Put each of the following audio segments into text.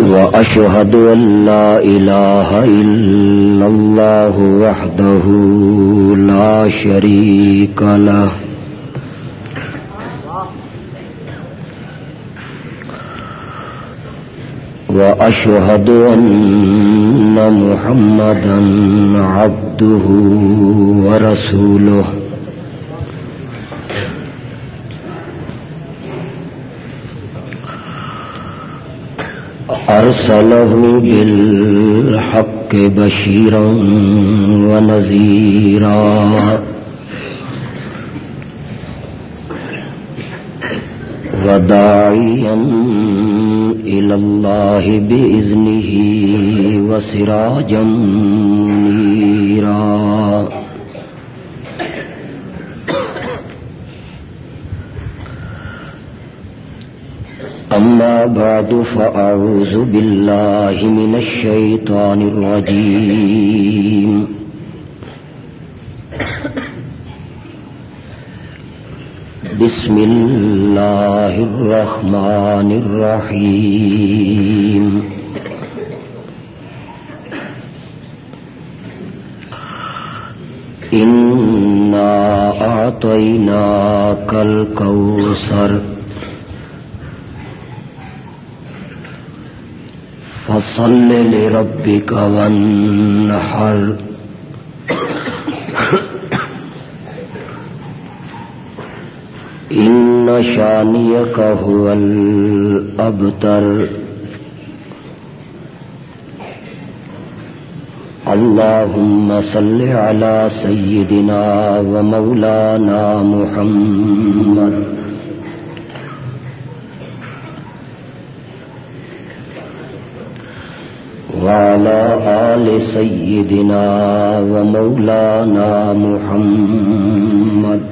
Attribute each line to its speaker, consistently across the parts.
Speaker 1: وأشهد أن لا إله إلا الله وحده لا شريك له. وأشهد أن محمدا عبده ورسوله. أرسله بالحق بشيرا ونذيرا. وداعيا إلى الله بإذنه وسراجا منيرا. أما بعد فأعوذ بالله من الشيطان الرجيم. بسم الله الرحمن الرحيم. إنا أعطيناك الكوثر فصل لربك وانحر. إن شانيك هو الأبتر. اللهم صل على سيدنا ومولانا محمد. وعلى آل سيدنا ومولانا محمد.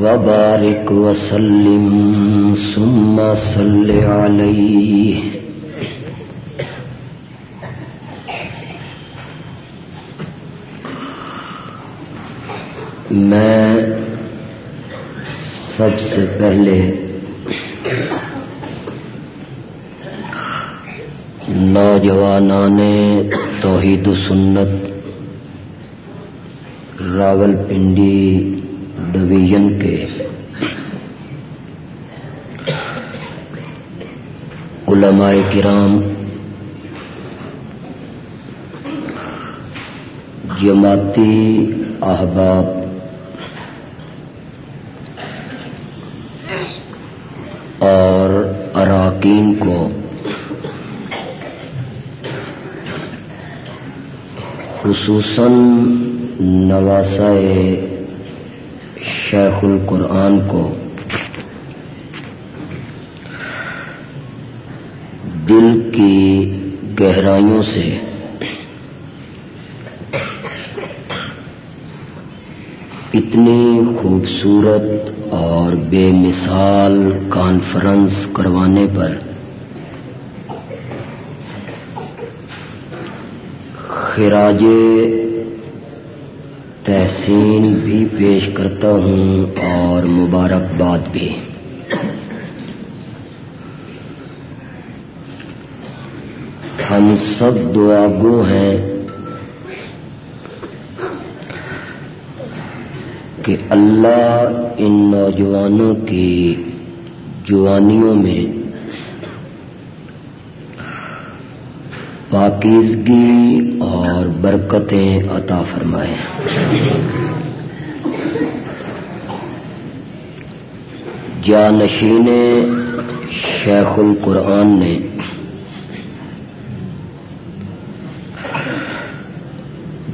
Speaker 1: وبارك وسلم ثم صل عليه. میں سب سے پہلے نوجوانان توحید و سنت راول پنڈی ڈویژن کے علماء کرام جماعتی احباب اور اراکین کو خصوصاً نواسائے شیخ القرآن کو۔ دل کی گہرائیوں سے۔ اتنی خوبصورت اور بے مثال کانفرنس کروانے پر خراج تحسین بھی پیش کرتا ہوں اور مبارکباد بھی۔ ہم سب دعا گو ہیں کہ اللہ ان نوجوانوں کی جوانیوں میں پاکیزگی اور برکتیں عطا فرمائے۔ جانشین شیخ القرآن نے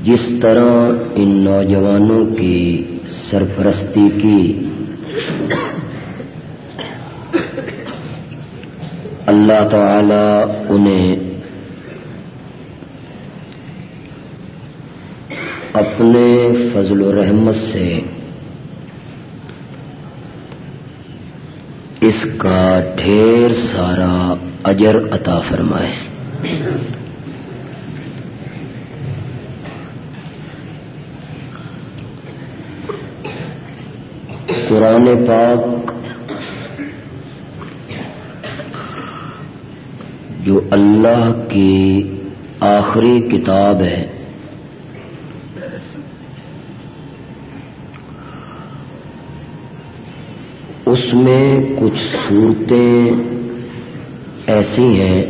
Speaker 1: جس طرح ان نوجوانوں کی سرپرستی کی، اللہ تعالی انہیں اپنے فضل و رحمت سے اس کا ڈھیر سارا اجر عطا فرمائے۔ قرآن پاک جو اللہ کی آخری کتاب ہے میں کچھ صورتیں ایسی ہیں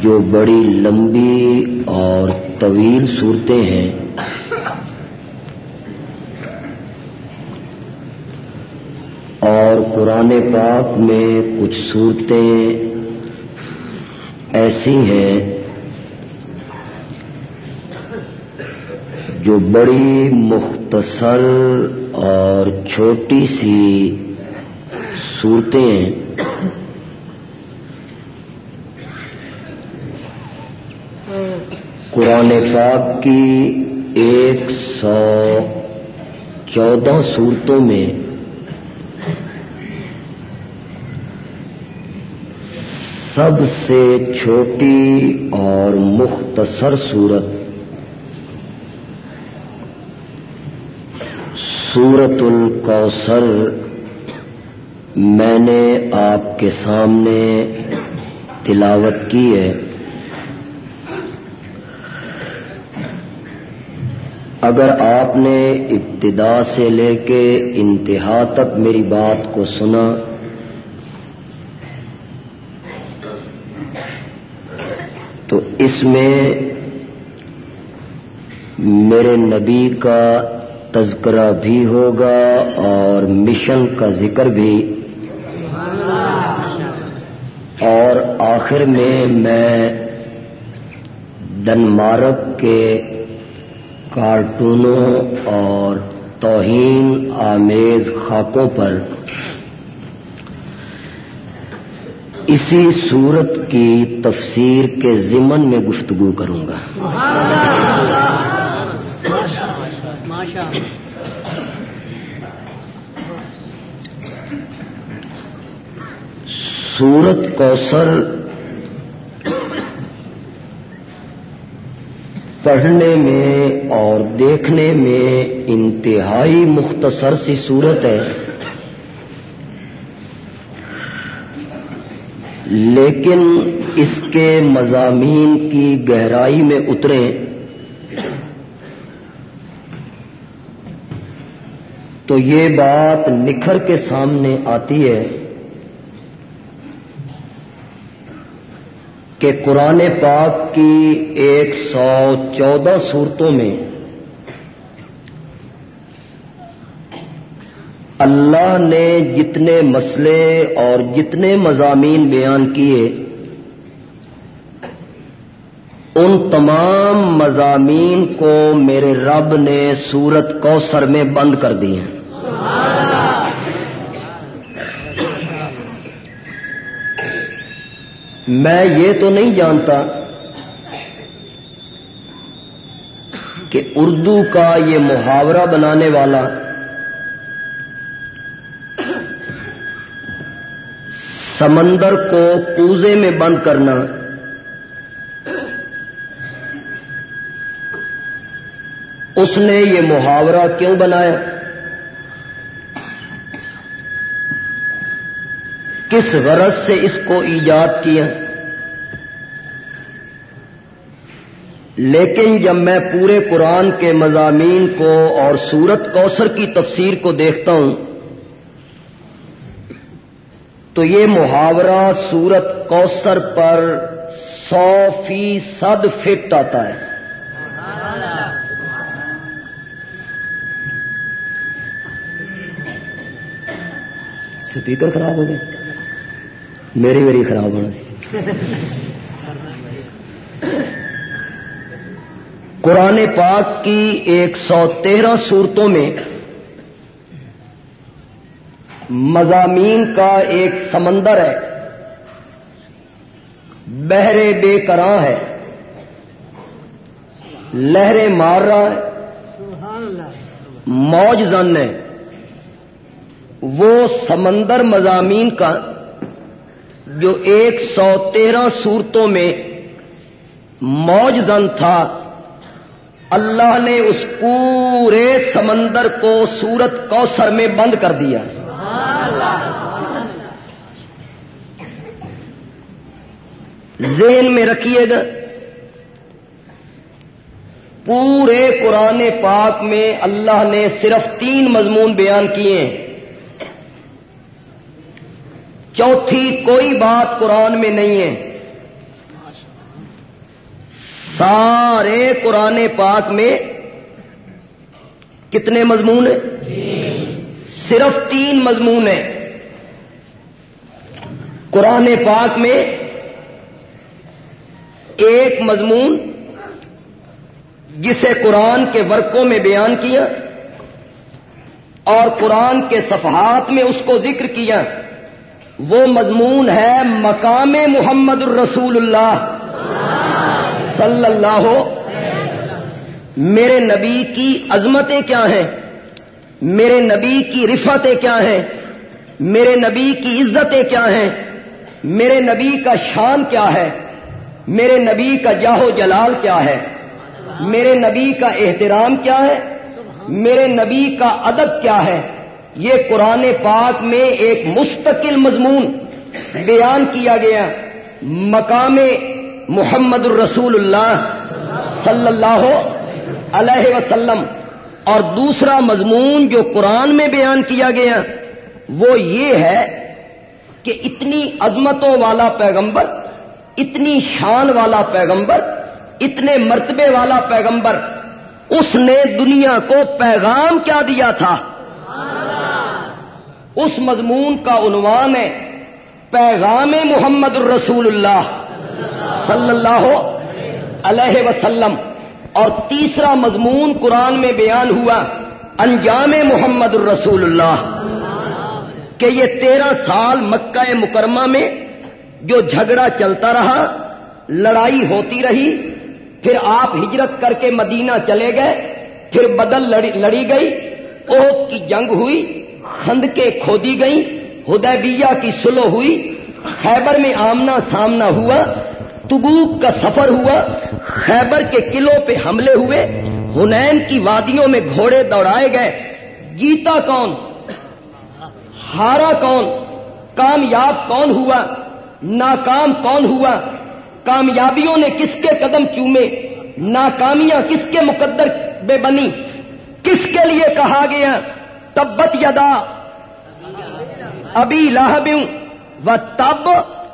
Speaker 1: جو بڑی لمبی اور طویل صورتیں ہیں۔ اور قرآن پاک میں کچھ صورتیں ایسی ہیں جو بڑی مختصر اور چھوٹی سی صورتیں قرآن پاک کی ایک سو چودہ صورتوں میں سب سے چھوٹی اور مختصر صورت سورت الکوثر میں نے آپ کے سامنے تلاوت کی ہے۔ اگر آپ نے ابتدا سے لے کے انتہا تک میری بات کو سنا، تو اس میں میرے نبی کا تذکرہ بھی ہوگا اور مشن کا ذکر بھی۔ اور آخر میں میں ڈنمارک کے کارٹونوں اور توہین آمیز خاکوں پر اسی صورت کی تفسیر کے ضمن میں گفتگو کروں گا۔ سورت کوثر پڑھنے میں اور دیکھنے میں انتہائی مختصر سی صورت ہے۔ لیکن اس کے مضامین کی گہرائی میں اتریں۔ تو یہ بات نکھر کے سامنے آتی ہے کہ قرآن پاک کی ایک سو چودہ صورتوں میں اللہ نے جتنے مسئلے اور جتنے مضامین بیان کیے ان تمام مضامین کو میرے رب نے سورت کوثر میں بند کر دیے میں یہ تو نہیں جانتا کہ اردو کا یہ محاورہ بنانے والا سمندر کو پوزے میں بند کرنا اس نے یہ محاورہ کیوں بنایا؟ کس غرض سے اس کو ایجاد کیا؟ لیکن جب میں پورے قرآن کے مضامین کو اور سورت کوثر کی تفسیر کو دیکھتا ہوں، تو یہ محاورہ سورت کوثر پر سو فیصد فٹ آتا ہے۔ سپیکر خراب ہو گئے میری میری خراب ہونا سی قرآن پاک کی ایک سو تیرہ صورتوں میں مضامین کا ایک سمندر ہے۔ بہرے بے کراں ہے۔ لہریں مار رہا ہے۔ موج زن ہے۔ وہ سمندر مضامین کا جو ایک سو تیرہ صورتوں میں موج زن تھا، اللہ نے اس پورے سمندر کو سورت کوسر میں بند کر دیا۔
Speaker 2: ذہن میں رکھیے گا، پورے قرآن پاک میں اللہ نے صرف تین مضمون بیان کیے ہیں۔ چوتھی کوئی بات قرآن میں نہیں ہے۔ سارے قرآن پاک میں کتنے مضمون ہیں؟ صرف تین مضمون ہیں۔ قرآن پاک میں ایک مضمون جسے قرآن کے ورقوں میں بیان کیا اور قرآن کے صفحات میں اس کو ذکر کیا۔ وہ مضمون ہے مقام محمد الرسول اللہ صلی اللہ ہو میرے نبی کی عظمتیں کیا ہیں؟ میرے نبی کی رفتیں کیا ہیں؟ میرے نبی کی عزتیں کیا ہیں؟ میرے نبی کا شان کیا ہے؟ میرے نبی کا جاہو جلال کیا ہے؟ میرے نبی کا احترام کیا ہے؟ میرے نبی کا ادب کیا ہے؟ یہ قرآن پاک میں ایک مستقل مضمون بیان کیا گیا مقام محمد الرسول اللہ صلی اللہ علیہ وسلم اور دوسرا مضمون جو قرآن میں بیان کیا گیا وہ یہ ہے کہ اتنی عظمتوں والا پیغمبر، اتنی شان والا پیغمبر، اتنے مرتبے والا پیغمبر، اس نے دنیا کو پیغام کیا دیا تھا۔ اس مضمون کا عنوان ہے پیغام محمد الرسول اللہ صلی اللہ علیہ وسلم۔ اور تیسرا مضمون قرآن میں بیان ہوا، انجام محمد الرسول اللہ۔ کہ یہ تیرہ سال مکہ مکرمہ میں جو جھگڑا چلتا رہا، لڑائی ہوتی رہی، پھر آپ ہجرت کر کے مدینہ چلے گئے، پھر بدل لڑی گئی اوت کی جنگ ہوئی خند کے کھودی گئی ہدیبیہ کی سلو ہوئی، خیبر میں آمنا سامنا ہوا، تبوک کا سفر ہوا، خیبر کے قلعوں پہ حملے ہوئے ہنین کی وادیوں میں گھوڑے دوڑائے گئے، گیتا کون، ہارا کون، کامیاب کون ہوا، ناکام کون ہوا، کامیابیوں نے کس کے قدم چومے، ناکامیاں کس کے مقدر بے بنی، کس کے لیے کہا گیا؟ تبت یدا. ابھی لاہب و تب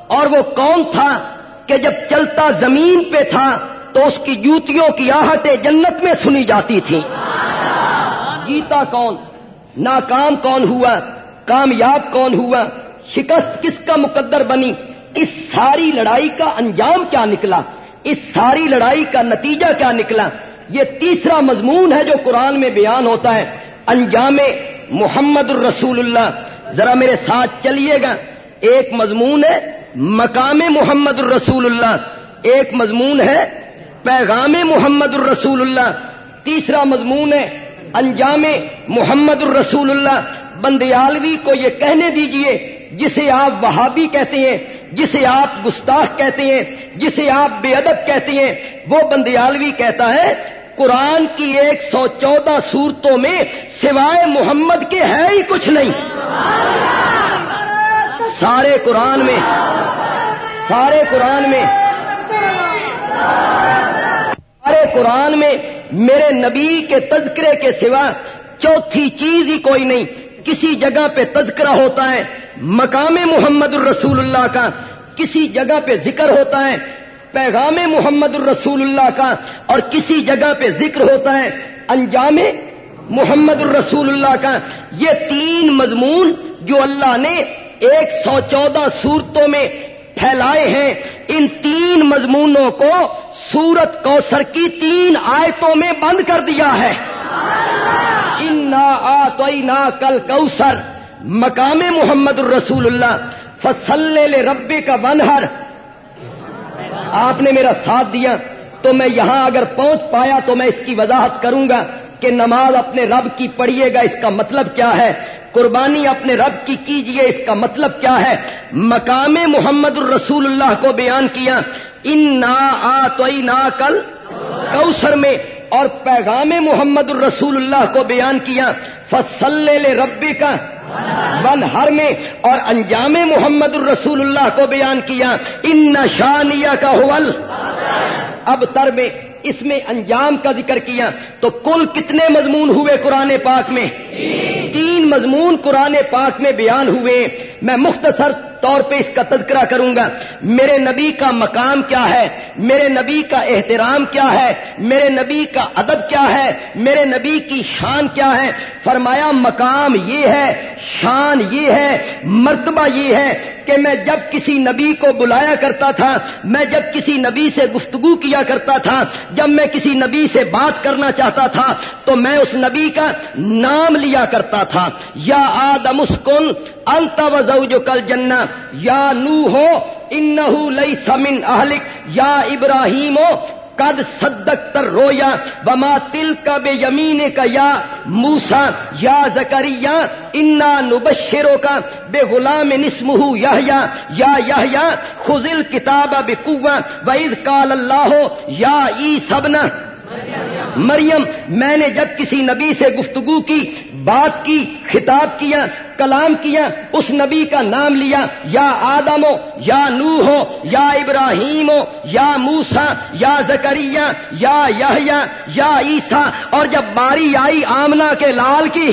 Speaker 2: اور وہ کون تھا کہ جب چلتا زمین پہ تھا تو اس کی جوتیوں کی آہٹیں جنت میں سنی جاتی تھی گیتا کون؟ ناکام کون ہوا؟ کامیاب کون ہوا؟ شکست کس کا مقدر بنی؟ اس ساری لڑائی کا انجام کیا نکلا؟ اس ساری لڑائی کا نتیجہ کیا نکلا؟ یہ تیسرا مضمون ہے جو قرآن میں بیان ہوتا ہے. انجام محمد الرسول اللہ۔ ذرا میرے ساتھ چلیے گا۔ ایک مضمون ہے مقام محمد الرسول اللہ۔ ایک مضمون ہے پیغام محمد الرسول اللہ۔ تیسرا مضمون ہے انجام محمد الرسول اللہ۔ بندیالوی کو یہ کہنے دیجیے، جسے آپ وہابی کہتے ہیں، جسے آپ گستاخ کہتے ہیں، جسے آپ بے ادب کہتے ہیں، وہ بندیالوی کہتا ہے قرآن کی ایک سو چودہ صورتوں میں سوائے محمد کے ہے ہی کچھ نہیں۔ سارے قرآن میں، سارے قرآن میں، سارے قرآن میں میرے نبی کے تذکرے کے سوا چوتھی چیز ہی کوئی نہیں۔ کسی جگہ پہ تذکرہ ہوتا ہے مقام محمد الرسول اللہ کا، کسی جگہ پہ ذکر ہوتا ہے پیغام محمد الرسول اللہ کا اور کسی جگہ پہ ذکر ہوتا ہے انجام محمد الرسول اللہ کا، یہ تین مضمون جو اللہ نے ایک سو چودہ صورتوں میں پھیلائے ہیں۔ ان تین مضمونوں کو سورت کوسر کی تین آیتوں میں بند کر دیا ہے۔ انا آ کل کوسر مقام محمد الرسول اللہ، فصل ربے کا بنہر آپ نے میرا ساتھ دیا تو میں یہاں اگر پہنچ پایا تو میں اس کی وضاحت کروں گا کہ نماز اپنے رب کی پڑھیے گا، اس کا مطلب کیا ہے؟ قربانی اپنے رب کی کیجیے، اس کا مطلب کیا ہے؟ مقام محمد الرسول اللہ کو بیان کیا ان نا آ تو کل کوسر میں اور پیغام محمد الرسول اللہ کو بیان کیا، فصل ربی کا ون ہر میں، اور انجام محمد الرسول اللہ کو بیان کیا ان نشانیہ کا حول اب تر میں اس میں انجام کا ذکر کیا، تو کل کتنے مضمون ہوئے قرآن پاک میں؟ تین مضمون قرآن پاک میں بیان ہوئے، میں مختصر طور پہ اس کا تذکرہ کروں گا۔ میرے نبی کا مقام کیا ہے؟ میرے نبی کا احترام کیا ہے؟ میرے نبی کا ادب کیا ہے؟ میرے نبی کی شان کیا ہے؟ فرمایا، مقام یہ ہے، شان یہ ہے، مرتبہ یہ ہے کہ میں جب کسی نبی کو بلایا کرتا تھا، میں جب کسی نبی سے گفتگو کیا کرتا تھا، جب میں کسی نبی سے بات کرنا چاہتا تھا، تو میں اس نبی کا نام لیا کرتا تھا۔ یا آدم اسکن التا وزو جو کل جنا یا نو ہو ان لئی سمن اہلک، یا ابراہیم ہو، قد صدق تر رویا بما تل کا بے یمین کا یا موسا یا زکریا، انا نبشروں کا بے غلام نسم یا یا خزل کتاب بے وعید کال اللہ ہو یا ای سبنا مریم، میں نے جب کسی نبی سے گفتگو کی بات کی، خطاب کیا، کلام کیا، اس نبی کا نام لیا، یا آدم ہو، یا نو ہو، یا ابراہیم ہو، یا موسا یا زکریہ، یا یحیا یا عیسا اور جب باری آئی آمنا کے لال کی۔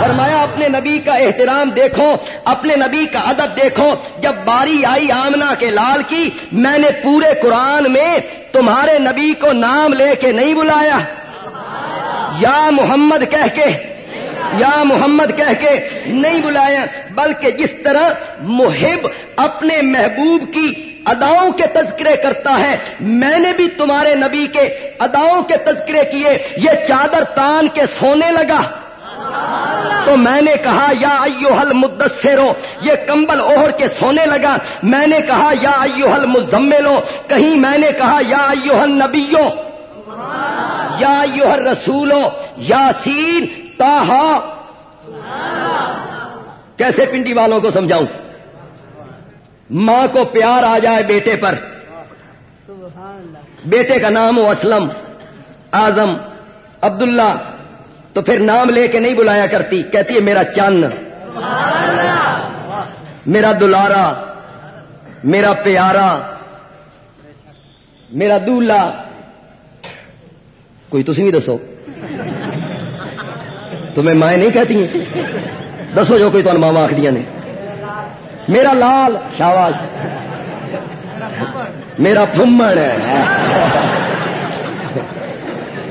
Speaker 2: فرمایا، اپنے نبی کا احترام دیکھو، اپنے نبی کا ادب دیکھو، جب باری آئی آمنا کے لال کی، میں نے پورے قرآن میں تمہارے نبی کو نام لے کے نہیں بلایا۔ یا محمد کہہ کے، یا محمد کہہ کے نہیں بلایا، بلکہ جس طرح محب اپنے محبوب کی اداؤں کے تذکرے کرتا ہے، میں نے بھی تمہارے نبی کے اداؤں کے تذکرے کیے، یہ چادر تان کے سونے لگا۔ تو میں نے کہا، یا ایو حل مدثرو، یہ کمبل اوہر کے سونے لگا۔ میں نے کہا، یا ایو حل مزملو، کہیں میں نے کہا، یا ایو حل نبیو۔ یا ایو حل رسولو یا سین تاہا کیسے پنڈی والوں کو سمجھاؤں؟ ماں کو پیار آ جائے بیٹے پر. بیٹے کا نام ہو اسلم آزم عبداللہ، تو پھر نام لے کے نہیں بلایا کرتی، کہتی ہے میرا چند میرا دلارا، میرا پیارا، میرا دولا کوئی تھی بھی دسو۔ تمہیں مائیں نہیں کہتی ہیں۔ دسو جو کوئی تمہیں ماوا آخری نے۔ میرا لال شاواش میرا فمڑ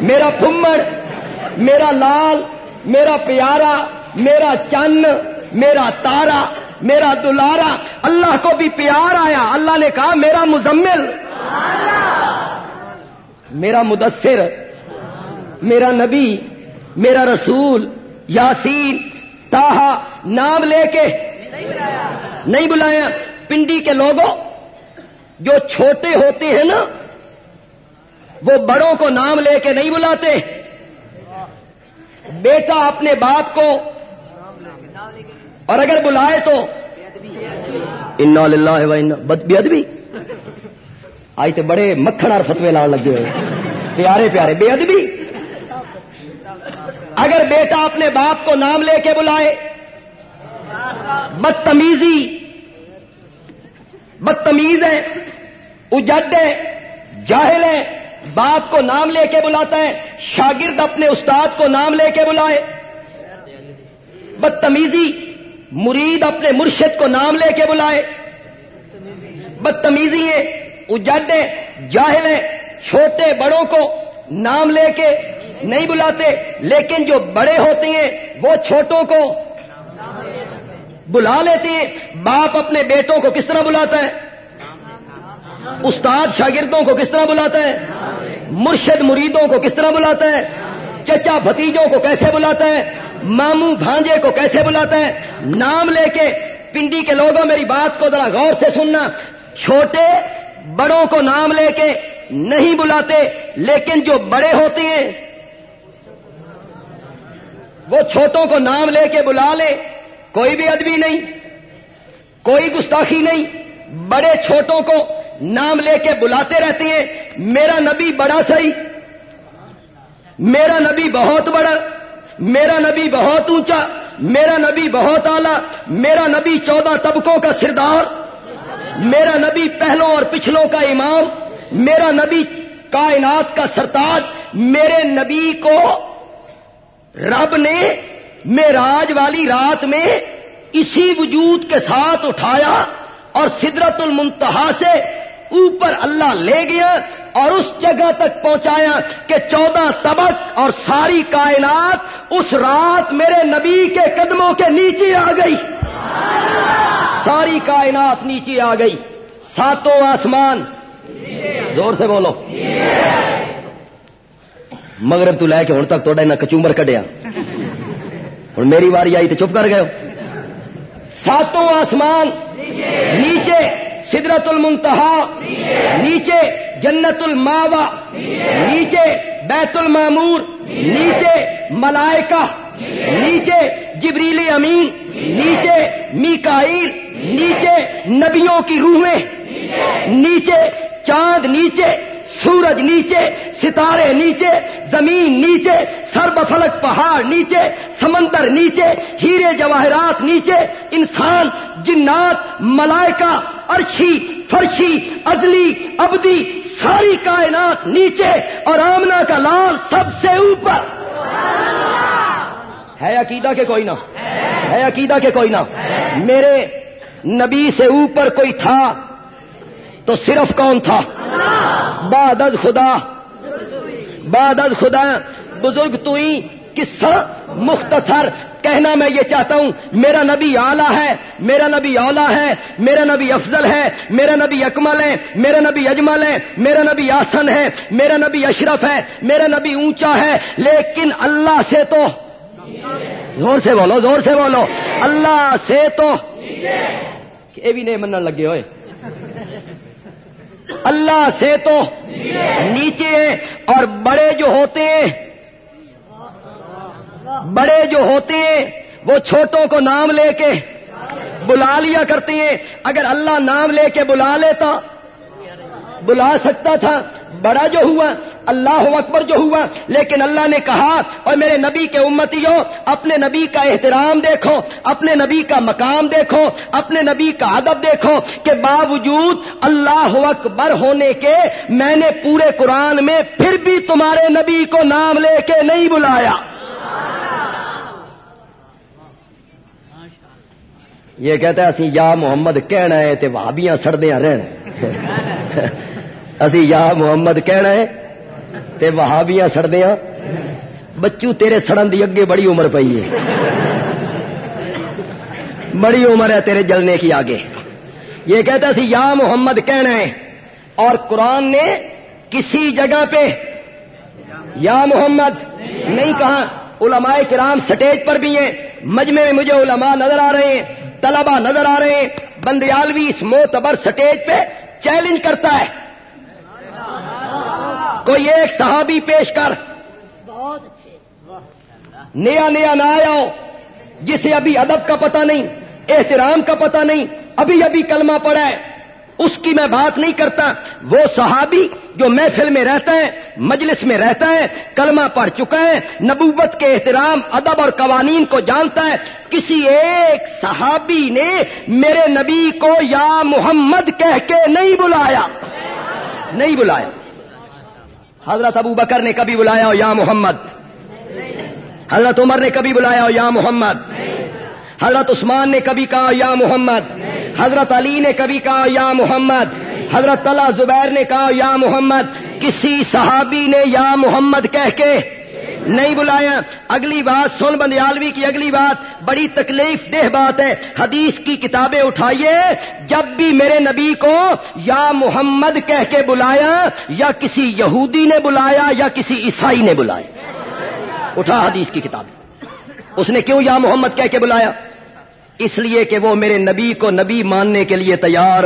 Speaker 2: میرا فمڑ میرا لال، میرا پیارا، میرا چن، میرا تارا، میرا دلارا۔ اللہ کو بھی پیار آیا۔ اللہ نے کہا، میرا مزمل۔ میرا مدثر۔ میرا نبی، میرا رسول، یاسین تاہا نام لے کے نہیں بلایا۔ پنڈی کے لوگوں، جو چھوٹے ہوتے ہیں نا، وہ بڑوں کو نام لے کے نہیں بلاتے۔ بیٹا اپنے باپ کو، اور اگر بلائے تو، انا للہ بد بے ادبی آئی تو بڑے مکھن اور فتوے لال لگے ہوئے۔ پیارے پیارے بے ادبی اگر بیٹا اپنے باپ کو نام لے کے بلائے، بدتمیزی، بدتمیز ہے، اجد ہے، جاہل ہے، باپ کو نام لے کے بلاتا ہے، شاگرد اپنے استاد کو نام لے کے بلائے۔ بدتمیزی، مرید اپنے مرشد کو نام لے کے بلائے۔ بدتمیزی ہے اجڈ ہے، جاہل ہے، چھوٹے بڑوں کو نام لے کے نہیں بلاتے، لیکن جو بڑے ہوتے ہیں، وہ چھوٹوں کو بلا لیتے ہیں۔ باپ اپنے بیٹوں کو کس طرح بلاتا ہے؟ استاد شاگردوں کو کس طرح بلاتا ہے؟ مرشد مریدوں کو کس طرح بلاتا ہے؟ چچا بھتیجوں کو کیسے بلاتا ہے؟ ماموں بھانجے کو کیسے بلاتا ہے؟ نام لے کے پنڈی کے لوگوں، میری بات کو ذرا غور سے سننا۔ چھوٹے بڑوں کو نام لے کے نہیں بلاتے، لیکن جو بڑے ہوتے ہیں وہ چھوٹوں کو نام لے کے بلا لے، کوئی بھی ادبی نہیں، کوئی گستاخی نہیں، بڑے چھوٹوں کو نام لے کے بلاتے رہتے ہیں۔ میرا نبی بڑا صحیح، میرا نبی بہت بڑا، میرا نبی بہت اونچا، میرا نبی بہت اعلی، میرا نبی چودہ طبقوں کا سردار، میرا نبی پہلوں اور پچھلوں کا امام، میرا نبی کائنات کا سرتاج، میرے نبی کو رب نے میراج والی رات میں اسی وجود کے ساتھ اٹھایا اور سدرت المنتہا سے اوپر اللہ لے گیا اور اس جگہ تک پہنچایا کہ چودہ طبق اور ساری کائنات اس رات میرے نبی کے قدموں کے نیچے آ گئی۔ ساری کائنات نیچے آ گئی۔ ساتوں آسمان۔ زور سے بولو۔ مغرب تو لے کے ہوں تک تو نہ کچومر کڈیا۔ ہوں میری باری آئی تو چپ کر گئے ساتوں آسمان نیچے سدرت المنتہا نیچے جنت الماوا نیچے بیت المامور نیچے ملائکہ نیچے جبریل امین نیچے میکائیل نیچے نبیوں کی روحیں نیچے چاند نیچے سورج نیچے، ستارے نیچے، زمین نیچے سرب فلک پہاڑ نیچے، سمندر نیچے، ہیرے جواہرات نیچے، انسان، جنات، ملائکہ ارشی فرشی ازلی ابدی ساری کائنات نیچے اور آمنا کا لال سب سے اوپر۔ ہے عقیدہ کے کوئی نہ۔ ہے عقیدہ کے کوئی نہ۔ میرے نبی سے اوپر کوئی تھا۔ تو صرف کون تھا؟ بادد خدا۔ بادد خدا۔ بزرگ تو ہی قصہ مختصر کہنا میں یہ چاہتا ہوں، میرا نبی اعلیٰ ہے، میرا نبی اولا ہے، میرا نبی افضل ہے، میرا نبی اکمل ہے، میرا نبی اجمل ہے، میرا نبی آسن ہے، میرا نبی اشرف ہے، میرا نبی اونچا ہے، لیکن اللہ سے تو۔ زور سے بولو، زور سے بولو۔ اللہ سے تو۔ یہ بھی نہیں منن لگے ہوئے۔ اللہ سے تو نیچے اور بڑے جو ہوتے ہیں، بڑے جو ہوتے ہیں، وہ چھوٹوں کو نام لے کے بلا لیا کرتے ہیں۔ اگر اللہ نام لے کے بلا لیتا، بلا سکتا تھا بڑا جو ہوا، اللہ اکبر جو ہوا، لیکن اللہ نے کہا اور میرے نبی کے امتیوں، اپنے نبی کا احترام دیکھو، اپنے نبی کا مقام دیکھو، اپنے نبی کا ادب دیکھو کہ باوجود اللہ اکبر ہونے کے میں نے پورے قرآن میں پھر بھی تمہارے نبی کو نام لے کے نہیں بلایا۔ یہ کہتا ہے، اسی یا محمد کہنا ہے تے وہابیاں سڑدیاں رہن اسی یا محمد کہنا ہے، تے وہابیاں سڑدیاں بچو تیرے سڑن دی اگے بڑی عمر پئی ہے۔ بڑی عمر ہے تیرے جلنے کی آگے۔ یہ کہتا سی، یا محمد کہنا ہے۔ اور قرآن نے کسی جگہ پہ یا محمد نہیں کہا۔ علماء کرام سٹیج پر بھی ہیں۔ مجمع میں مجھے علماء نظر آ رہے ہیں۔ طلبا نظر آ رہے ہیں۔ بندیالوی اس موتبر سٹیج پہ چیلنج کرتا ہے۔ کوئی ایک صحابی پیش کر۔ نیا نیا نہ آیا ہو جسے ابھی ادب کا پتہ نہیں احترام کا پتہ نہیں ابھی ابھی کلمہ پڑا ہے۔ اس کی میں بات نہیں کرتا۔ وہ صحابی جو محفل میں رہتا ہے مجلس میں رہتا ہے کلمہ پڑھ چکا ہے نبوت کے احترام ادب اور قوانین کو جانتا ہے۔ کسی ایک صحابی نے میرے نبی کو یا محمد کہہ کے نہیں بلایا۔ نہیں بلایا حضرت ابو بکر نے کبھی بلایا ہو یا محمد؟ حضرت عمر نے کبھی بلایا ہو یا محمد؟ حضرت عثمان نے کبھی کہا یا محمد؟ حضرت علی نے کبھی کہا یا محمد؟ حضرت طلح زبیر نے کہا یا محمد؟ کسی صحابی نے یا محمد کہہ کے نہیں بلایا اگلی بات، سن بندیالوی کی اگلی بات، بڑی تکلیف دہ بات ہے۔ حدیث کی کتابیں اٹھائیے۔ جب بھی میرے نبی کو یا محمد کہہ کے بلایا، یا کسی یہودی نے بلایا، یا کسی عیسائی نے بلایا۔ اٹھا حدیث کی کتابیں۔ اس نے کیوں یا محمد کہہ کے بلایا؟ اس لیے کہ وہ میرے نبی کو نبی ماننے کے لیے تیار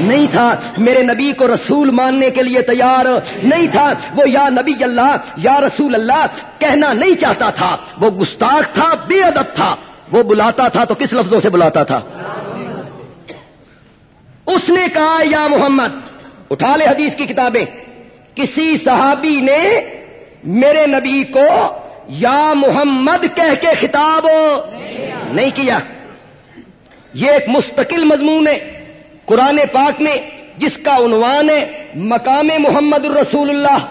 Speaker 2: نہیں تھا۔ میرے نبی کو رسول ماننے کے لیے تیار نہیں تھا۔ وہ یا نبی اللہ، یا رسول اللہ کہنا نہیں چاہتا تھا۔ وہ گستاخ تھا، بے ادب تھا۔ وہ بلاتا تھا تو کس لفظوں سے بلاتا تھا؟ اس نے کہا، یا محمد، اٹھا لے حدیث کی کتابیں۔ کسی صحابی نے میرے نبی کو یا محمد کہہ کے خطاب نہیں کیا۔ یہ ایک مستقل مضمون ہے قرآن پاک میں جس کا عنوان ہے مقام محمد الرسول اللہ۔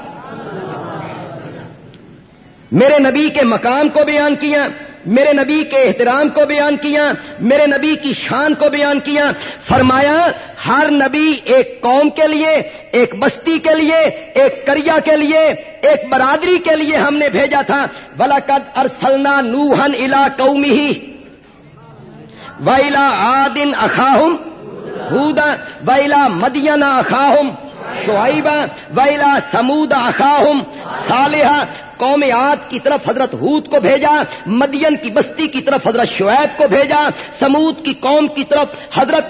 Speaker 2: میرے نبی کے مقام کو بیان کیا، میرے نبی کے احترام کو بیان کیا، میرے نبی کی شان کو بیان کیا۔ فرمایا، ہر نبی ایک قوم کے لیے، ایک بستی کے لیے، ایک کریا کے لیے، ایک برادری کے لیے ہم نے بھیجا تھا۔ بلاکت ارسلنا نوہن الا قومی ہی ویلا آدن اخاہم ہودا ویلا مدین اخاہم شعیبہ ویلا سمود اخاہم صالحہ قوم آت کی طرف حضرت ہود کو بھیجا مدین کی بستی کی طرف حضرت شعیب کو بھیجا سمود کی قوم کی طرف حضرت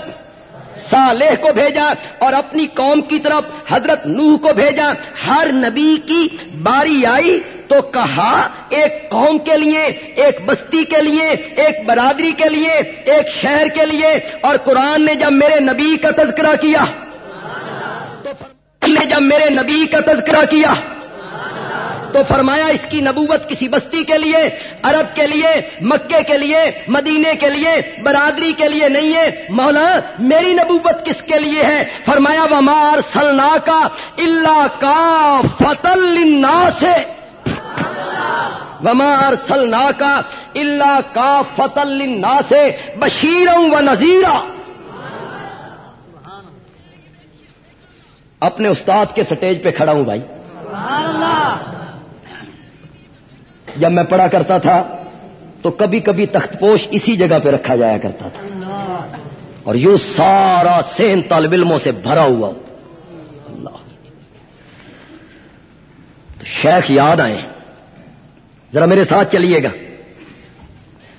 Speaker 2: صالح کو بھیجا اور اپنی قوم کی طرف حضرت نوح کو بھیجا۔ ہر نبی کی باری آئی تو کہا، ایک قوم کے لیے، ایک بستی کے لیے، ایک برادری کے لیے، ایک شہر کے لیے۔ اور قرآن نے جب میرے نبی کا تذکرہ کیا، تو نے جب میرے نبی کا تذکرہ کیا، تو فرمایا، اس کی نبوت کسی بستی کے لیے، عرب کے لیے، مکے کے لیے، مدینے کے لیے، برادری کے لیے نہیں ہے۔ مولا، میری نبوت کس کے لیے ہے؟ فرمایا ومار سلنا کا اللہ کا فتل سے ومار سلنا کا اللہ کا فتل سے بشیروں و نذیرہ اپنے استاد کے سٹیج پہ کھڑا ہوں بھائی۔ جب میں پڑھا کرتا تھا تو کبھی کبھی تخت پوش اسی جگہ پہ رکھا جایا کرتا تھا۔ اور یوں سارا سین طالب علموں سے بھرا ہوا۔ اللہ۔ تو شیخ یاد آئے۔ ذرا میرے ساتھ چلیے گا۔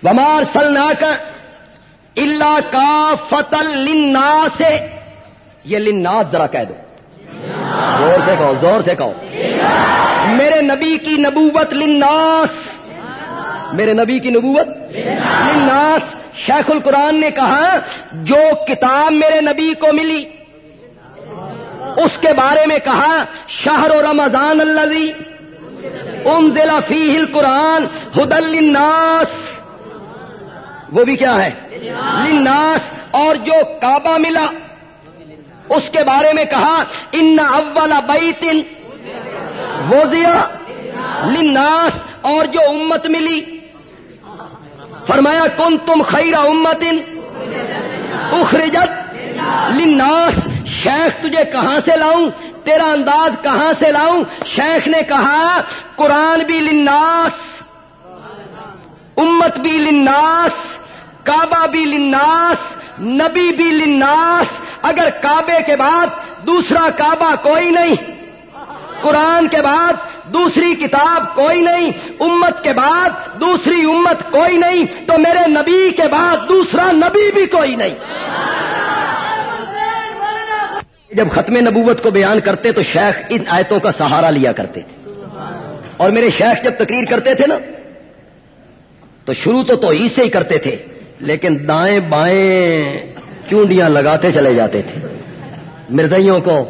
Speaker 2: بمار سلنا کا اللہ کا فتل لنا سے یہ لناس ذرا کہہ دو۔ زور سے کہو، زور سے کہو۔ میرے نبی کی نبوت لناس میرے نبی کی نبوت لناس شیخ القرآن نے کہا، جو کتاب میرے نبی کو ملی، اس کے بارے میں کہا، شہر و رمضان الزی ام ضلع فی ہل قرآن ہدل لناس وہ بھی کیا ہے؟ لناس اور جو کعبہ ملا، اس کے بارے میں کہا، ان اول بیتن وزیا لناس اور جو امت ملی، فرمایا کن تم خیرہ امت اخرجت لناس شیخ، تجھے کہاں سے لاؤں؟ تیرا انداز کہاں سے لاؤں؟ شیخ نے کہا، قرآن بھی لناس امت بھی لناس کعبہ بھی لناس نبی بھی لناس اگر کعبے کے بعد دوسرا کعبہ کوئی نہیں، قرآن کے بعد دوسری کتاب کوئی نہیں، امت کے بعد دوسری امت کوئی نہیں، تو میرے نبی کے بعد دوسرا نبی بھی کوئی نہیں۔ جب ختم نبوت کو بیان کرتے تو شیخ ان آیتوں کا سہارا لیا کرتے تھے۔ اور میرے شیخ جب تقریر کرتے تھے نا، تو شروع تو تو سے ہی کرتے تھے، لیکن دائیں بائیں چونڈیاں لگاتے چلے جاتے تھے۔ مرزائیوں کو،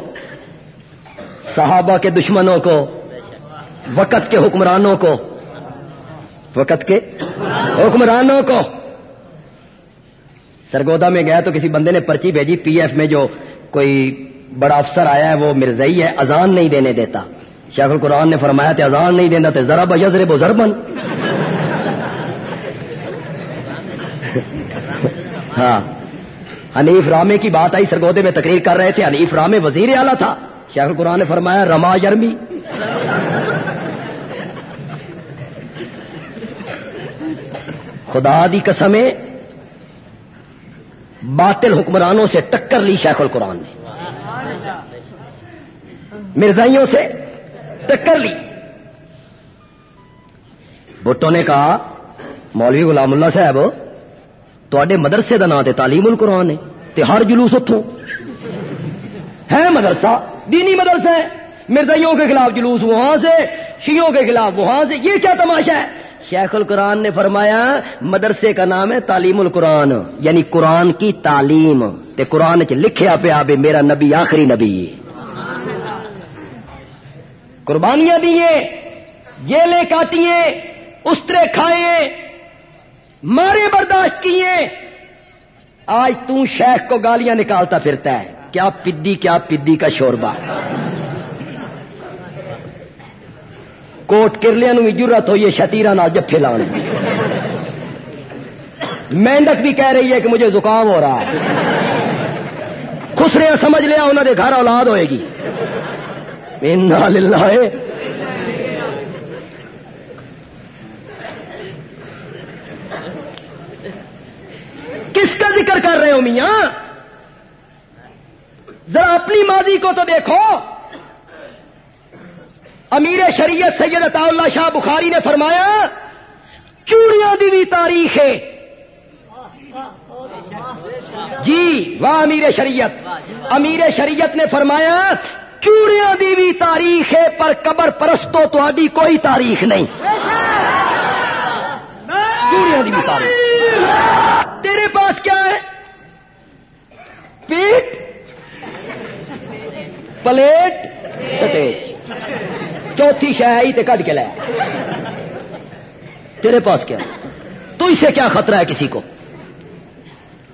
Speaker 2: صحابہ کے دشمنوں کو، وقت کے حکمرانوں کو۔ وقت کے حکمرانوں کو۔ سرگودا میں گیا تو کسی بندے نے پرچی بھیجی پی ایف میں جو کوئی بڑا افسر آیا ہے، وہ مرزئی ہے، اذان نہیں دینے دیتا۔ شیخ القرآن نے فرمایا تھا اذان نہیں دینا تو ذرا بجر بو زربن ہاں۔ حنیف رامے کی بات آئی، سرگودے میں تقریر کر رہے تھے۔ حنیف رامے وزیر اعلیٰ تھا۔ شیخ القرآن نے فرمایا، رما جرمی خدا دی قسمیں باطل حکمرانوں سے ٹکر لی شیخ القرآن نے۔ مرزائیوں سے ٹکر لی۔ بھٹو نے کہا، مولوی غلام اللہ صاحب تے مدرسے کا نام تعلیم القرآن ہے تے ہر جلوس اتوں ہے مدرسہ؟ دینی مدرسہ ہے۔ مرزائیوں کے خلاف جلوس وہاں سے شیوں کے خلاف وہاں سے۔ یہ کیا تماشا ہے؟ شیخ القرآن نے فرمایا، مدرسے کا نام ہے تعلیم القرآن یعنی قرآن کی تعلیم۔ تے قرآن چ لکھیا پیا بے میرا نبی آخری نبی قربانیاں دیے جیلیں کاٹیے استرے کھائے مارے برداشت کیے آج تو شیخ کو گالیاں نکالتا پھرتا ہے، کیا پدی کیا پدی کا شوربا کوٹ کرلیا نو ضرورت ہو یہ شتیرا نہ جفے لانے مینڈک بھی کہہ رہی ہے کہ مجھے زکام ہو رہا ہے۔ خسرے سمجھ لیا انہوں نے گھر اولاد ہوئے گی۔ للہ کس کا ذکر کر رہے ہو میاں؟ ذرا اپنی ماضی کو تو دیکھو۔ امیر شریعت سید عطا اللہ شاہ بخاری نے فرمایا، چوڑیاں دی بھی تاریخ ہے۔ جی واہ امیر شریعت۔ امیر شریعت نے فرمایا چوڑیاں دی بھی تاریخ ہے، پر قبر پرستو تو کوئی تاریخ نہیں۔ چوڑیاں دی بھی تاریخ۔ تیرے پاس کیا ہے؟ پیٹ؟ پلیٹ؟ سٹیج۔ چوتھی شہ تے کٹ کے لایا تیرے پاس کیا تو اسے کیا خطرہ ہے کسی کو؟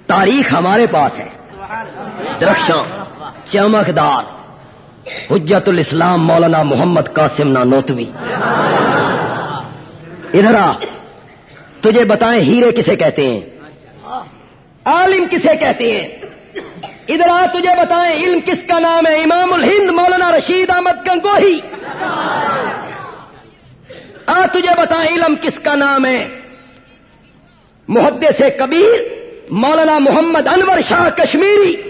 Speaker 2: تاریخ ہمارے پاس ہے۔ درخشاں، چمکدار۔ حجت الاسلام مولانا محمد قاسم نانوتوی۔ ادھر آ، تجھے بتائیں ہیرے کسے کہتے ہیں؟ عالم کسے کہتے ہیں؟ ادھر آ، تجھے بتائیں علم کس کا نام ہے؟ امام الہند مولانا رشید احمد گنگوہی۔ آ، تجھے بتائیں علم کس کا نام ہے؟ محدے سے کبیر مولانا محمد انور شاہ کشمیری۔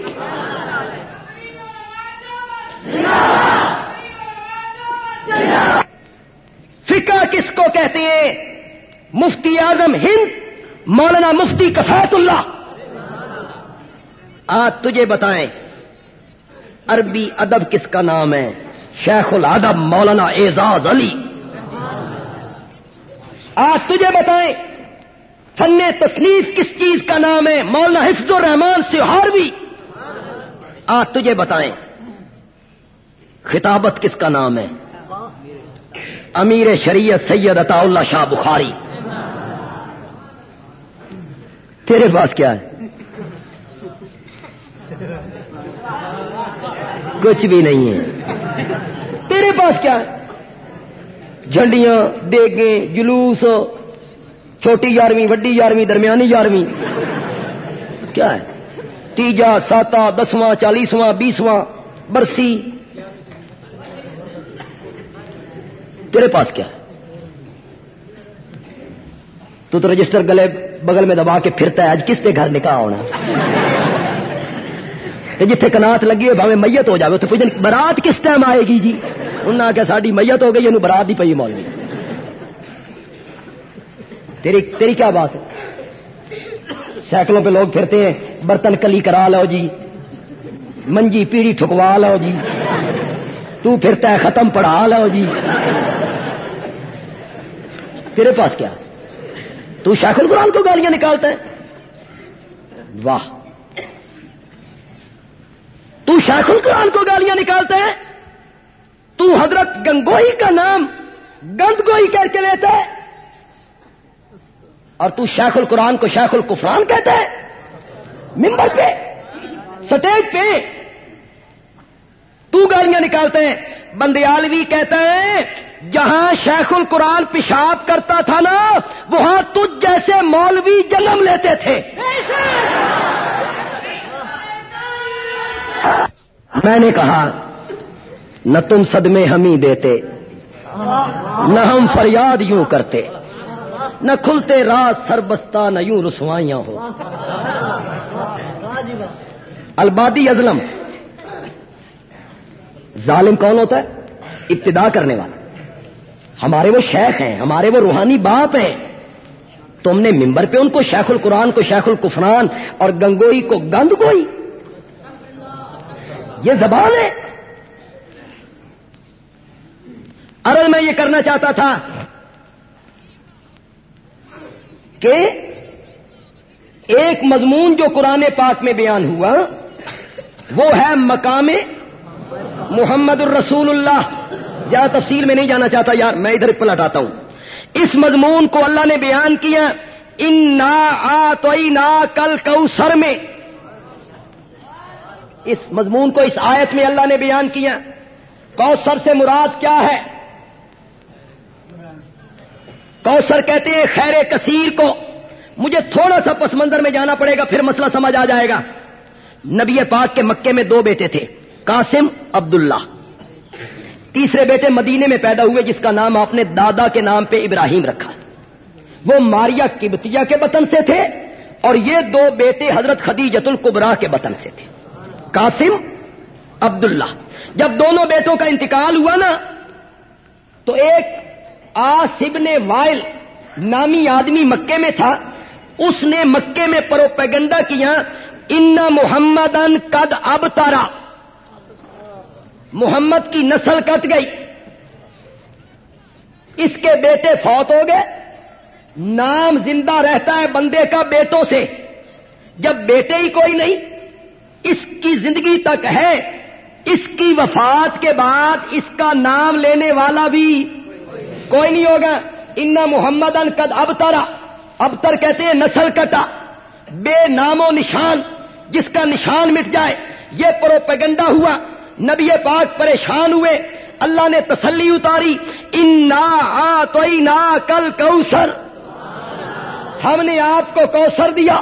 Speaker 2: فقہ کس کو کہتے ہیں؟ مفتی اعظم ہند، مولانا مفتی کفایت اللہ۔ آج تجھے بتائیں، عربی ادب کس کا نام ہے؟ شیخ الادب مولانا اعزاز علی۔ آج تجھے بتائیں، فن تصنیف کس چیز کا نام ہے؟ مولانا حفظ الرحمان سہاروی۔ آج تجھے بتائیں۔ خطابت کس کا نام ہے؟ امیر شریعت سید عطا اللہ شاہ بخاری۔ تیرے پاس کیا ہے؟ کچھ بھی نہیں ہے۔ تیرے پاس کیا ہے؟ جھنڈیاں دیگیں جلوس، چھوٹی یارویں، وڈی یارویں، درمیانی یارویں۔ کیا ہے؟ تیجا ساتا دسواں، چالیسواں، بیسواں، برسی۔ تیرے پاس کیا ہے؟ تو تو رجسٹر گلے بغل میں دبا کے پھرتا ہے، آج کس کے گھر نکاح ہونا؟ جتھے کنات لگی ہوئے میت ہو جائے تو پوچھیں برات کس ٹائم آئے گی جی؟ انہوں نے ساری میت ہو گئی یہ برات پی مولوی۔ تیری تیری کیا بات ہے؟ سائیکلوں پہ لوگ پھرتے ہیں، برتن کلی کرا لو جی منجی پیڑھی ٹھکوا لو جی تو پھرتا ہے، ختم پڑھا لو جی۔ تیرے پاس کیا؟ تو شیخ القرآن کو گالیاں نکالتا ہے۔ واہ۔ تو شیخ القرآن کو گالیاں نکالتے ہیں تو حضرت گنگوئی کا نام گند گوئی کہہ کے لیتا ہے۔ اور تو شیخ القرآن کو شیخ القفران کہتا ہے۔ ممبر پہ، سٹیج پہ تو گالیاں نکالتے ہیں بندیالوی کہتا ہے جہاں شیخ القرآن پیشاب کرتا تھا نا، وہاں تجھ جیسے مولوی جنم لیتے تھے۔ میں نے کہا، نہ تم صدمے ہم ہی دیتے، نہ ہم فریاد یوں کرتے، نہ کھلتے رات سربستہ نہ یوں رسوائیاں ہو۔ البادی ازلم، ظالم کون ہوتا ہے؟ ابتدا کرنے والا۔ ہمارے وہ شیخ ہیں، ہمارے وہ روحانی باپ ہیں۔ تم نے ممبر پہ ان کو شیخ القرآن، کو شیخ القفران اور گنگوئی کو گند گوئی۔ یہ زبان ہے۔ ارل میں یہ کرنا چاہتا تھا کہ ایک مضمون جو قرآن پاک میں بیان ہوا، وہ ہے مقام محمد الرسول اللہ۔ زیادہ تفصیل میں نہیں جانا چاہتا یار، میں ادھر پلٹ آتا ہوں۔ اس مضمون کو اللہ نے بیان کیا ان نا آ تو کل کوسر میں۔ اس مضمون کو اس آیت میں اللہ نے بیان کیا۔ کوسر سے مراد کیا ہے؟ کوسر کہتے ہیں، خیر کثیر کو۔ مجھے تھوڑا سا پس منظر میں جانا پڑے گا، پھر مسئلہ سمجھ آ جائے گا۔ نبی پاک کے مکے میں دو بیٹے تھے، قاسم، عبداللہ۔ تیسرے بیٹے مدینے میں پیدا ہوئے جس کا نام آپ نے دادا کے نام پہ ابراہیم رکھا۔ وہ ماریا کبتیا کے بطن سے تھے اور یہ دو بیٹے حضرت خدیجت القبرا کے بطن سے تھے۔ قاسم، عبداللہ۔ جب دونوں بیٹوں کا انتقال ہوا نا، تو ایک آصب نے وائل نامی آدمی مکے میں تھا۔ اس نے مکے میں پروپیگنڈا کیا، ان محمد ان قد اب تارا محمد کی نسل کٹ گئی۔ اس کے بیٹے فوت ہو گئے۔ نام زندہ رہتا ہے بندے کا بیٹوں سے۔ جب بیٹے ہی کوئی نہیں، اس کی زندگی تک ہے۔ اس کی وفات کے بعد اس کا نام لینے والا بھی کوئی نہیں ہوگا۔ ان محمد ان قد اب تارا ابتر کہتے ہیں نسل کٹا۔ بے نام و نشان، جس کا نشان مٹ جائے۔ یہ پروپیگنڈا ہوا۔ نبی پاک پریشان ہوئے، اللہ نے تسلی اتاری ان تو نا کل کوسر ہم نے آپ کو کوسر دیا۔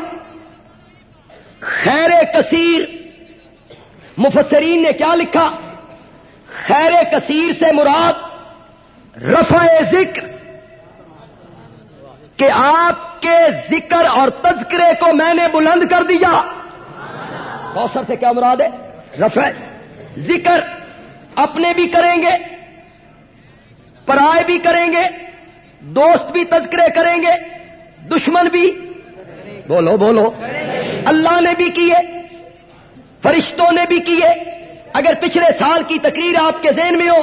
Speaker 2: خیر کثیر، مفسرین نے کیا لکھا؟ خیر کثیر سے مراد رفع ذکر، کہ آپ کے ذکر اور تذکرے کو میں نے بلند کر دیا۔ کوثر سے کیا مراد ہے؟ رفع۔ ذکر اپنے بھی کریں گے، پرائے بھی کریں گے، دوست بھی تذکرے کریں گے، دشمن بھی۔ بولو بولو۔ اللہ نے بھی کیے، فرشتوں نے بھی کیے۔ اگر پچھلے سال کی تقریر آپ کے ذہن میں ہو،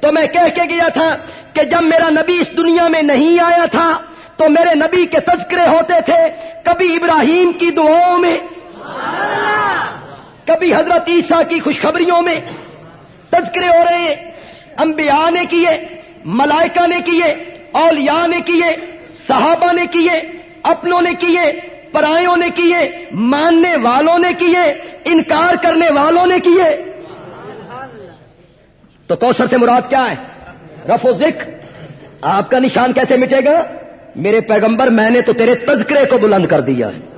Speaker 2: تو میں کہہ کے گیا تھا کہ جب میرا نبی اس دنیا میں نہیں آیا تھا، تو میرے نبی کے تذکرے ہوتے تھے، کبھی ابراہیم کی دعاؤں میں کبھی حضرت عیسیٰ کی خوشخبریوں میں تذکرے ہو رہے ہیں، انبیاء نے کیے، ملائکہ نے کیے، اولیاء نے کیے، صحابہ نے کیے، اپنوں نے کیے پرایوں نے کیے، ماننے والوں نے کیے، انکار کرنے والوں نے کیے۔ تو کوثر سے مراد کیا ہے؟ رف و ذکر۔ آپ کا نشان کیسے مٹے گا؟ میرے پیغمبر، میں نے تو تیرے تذکرے کو بلند کر دیا ہے۔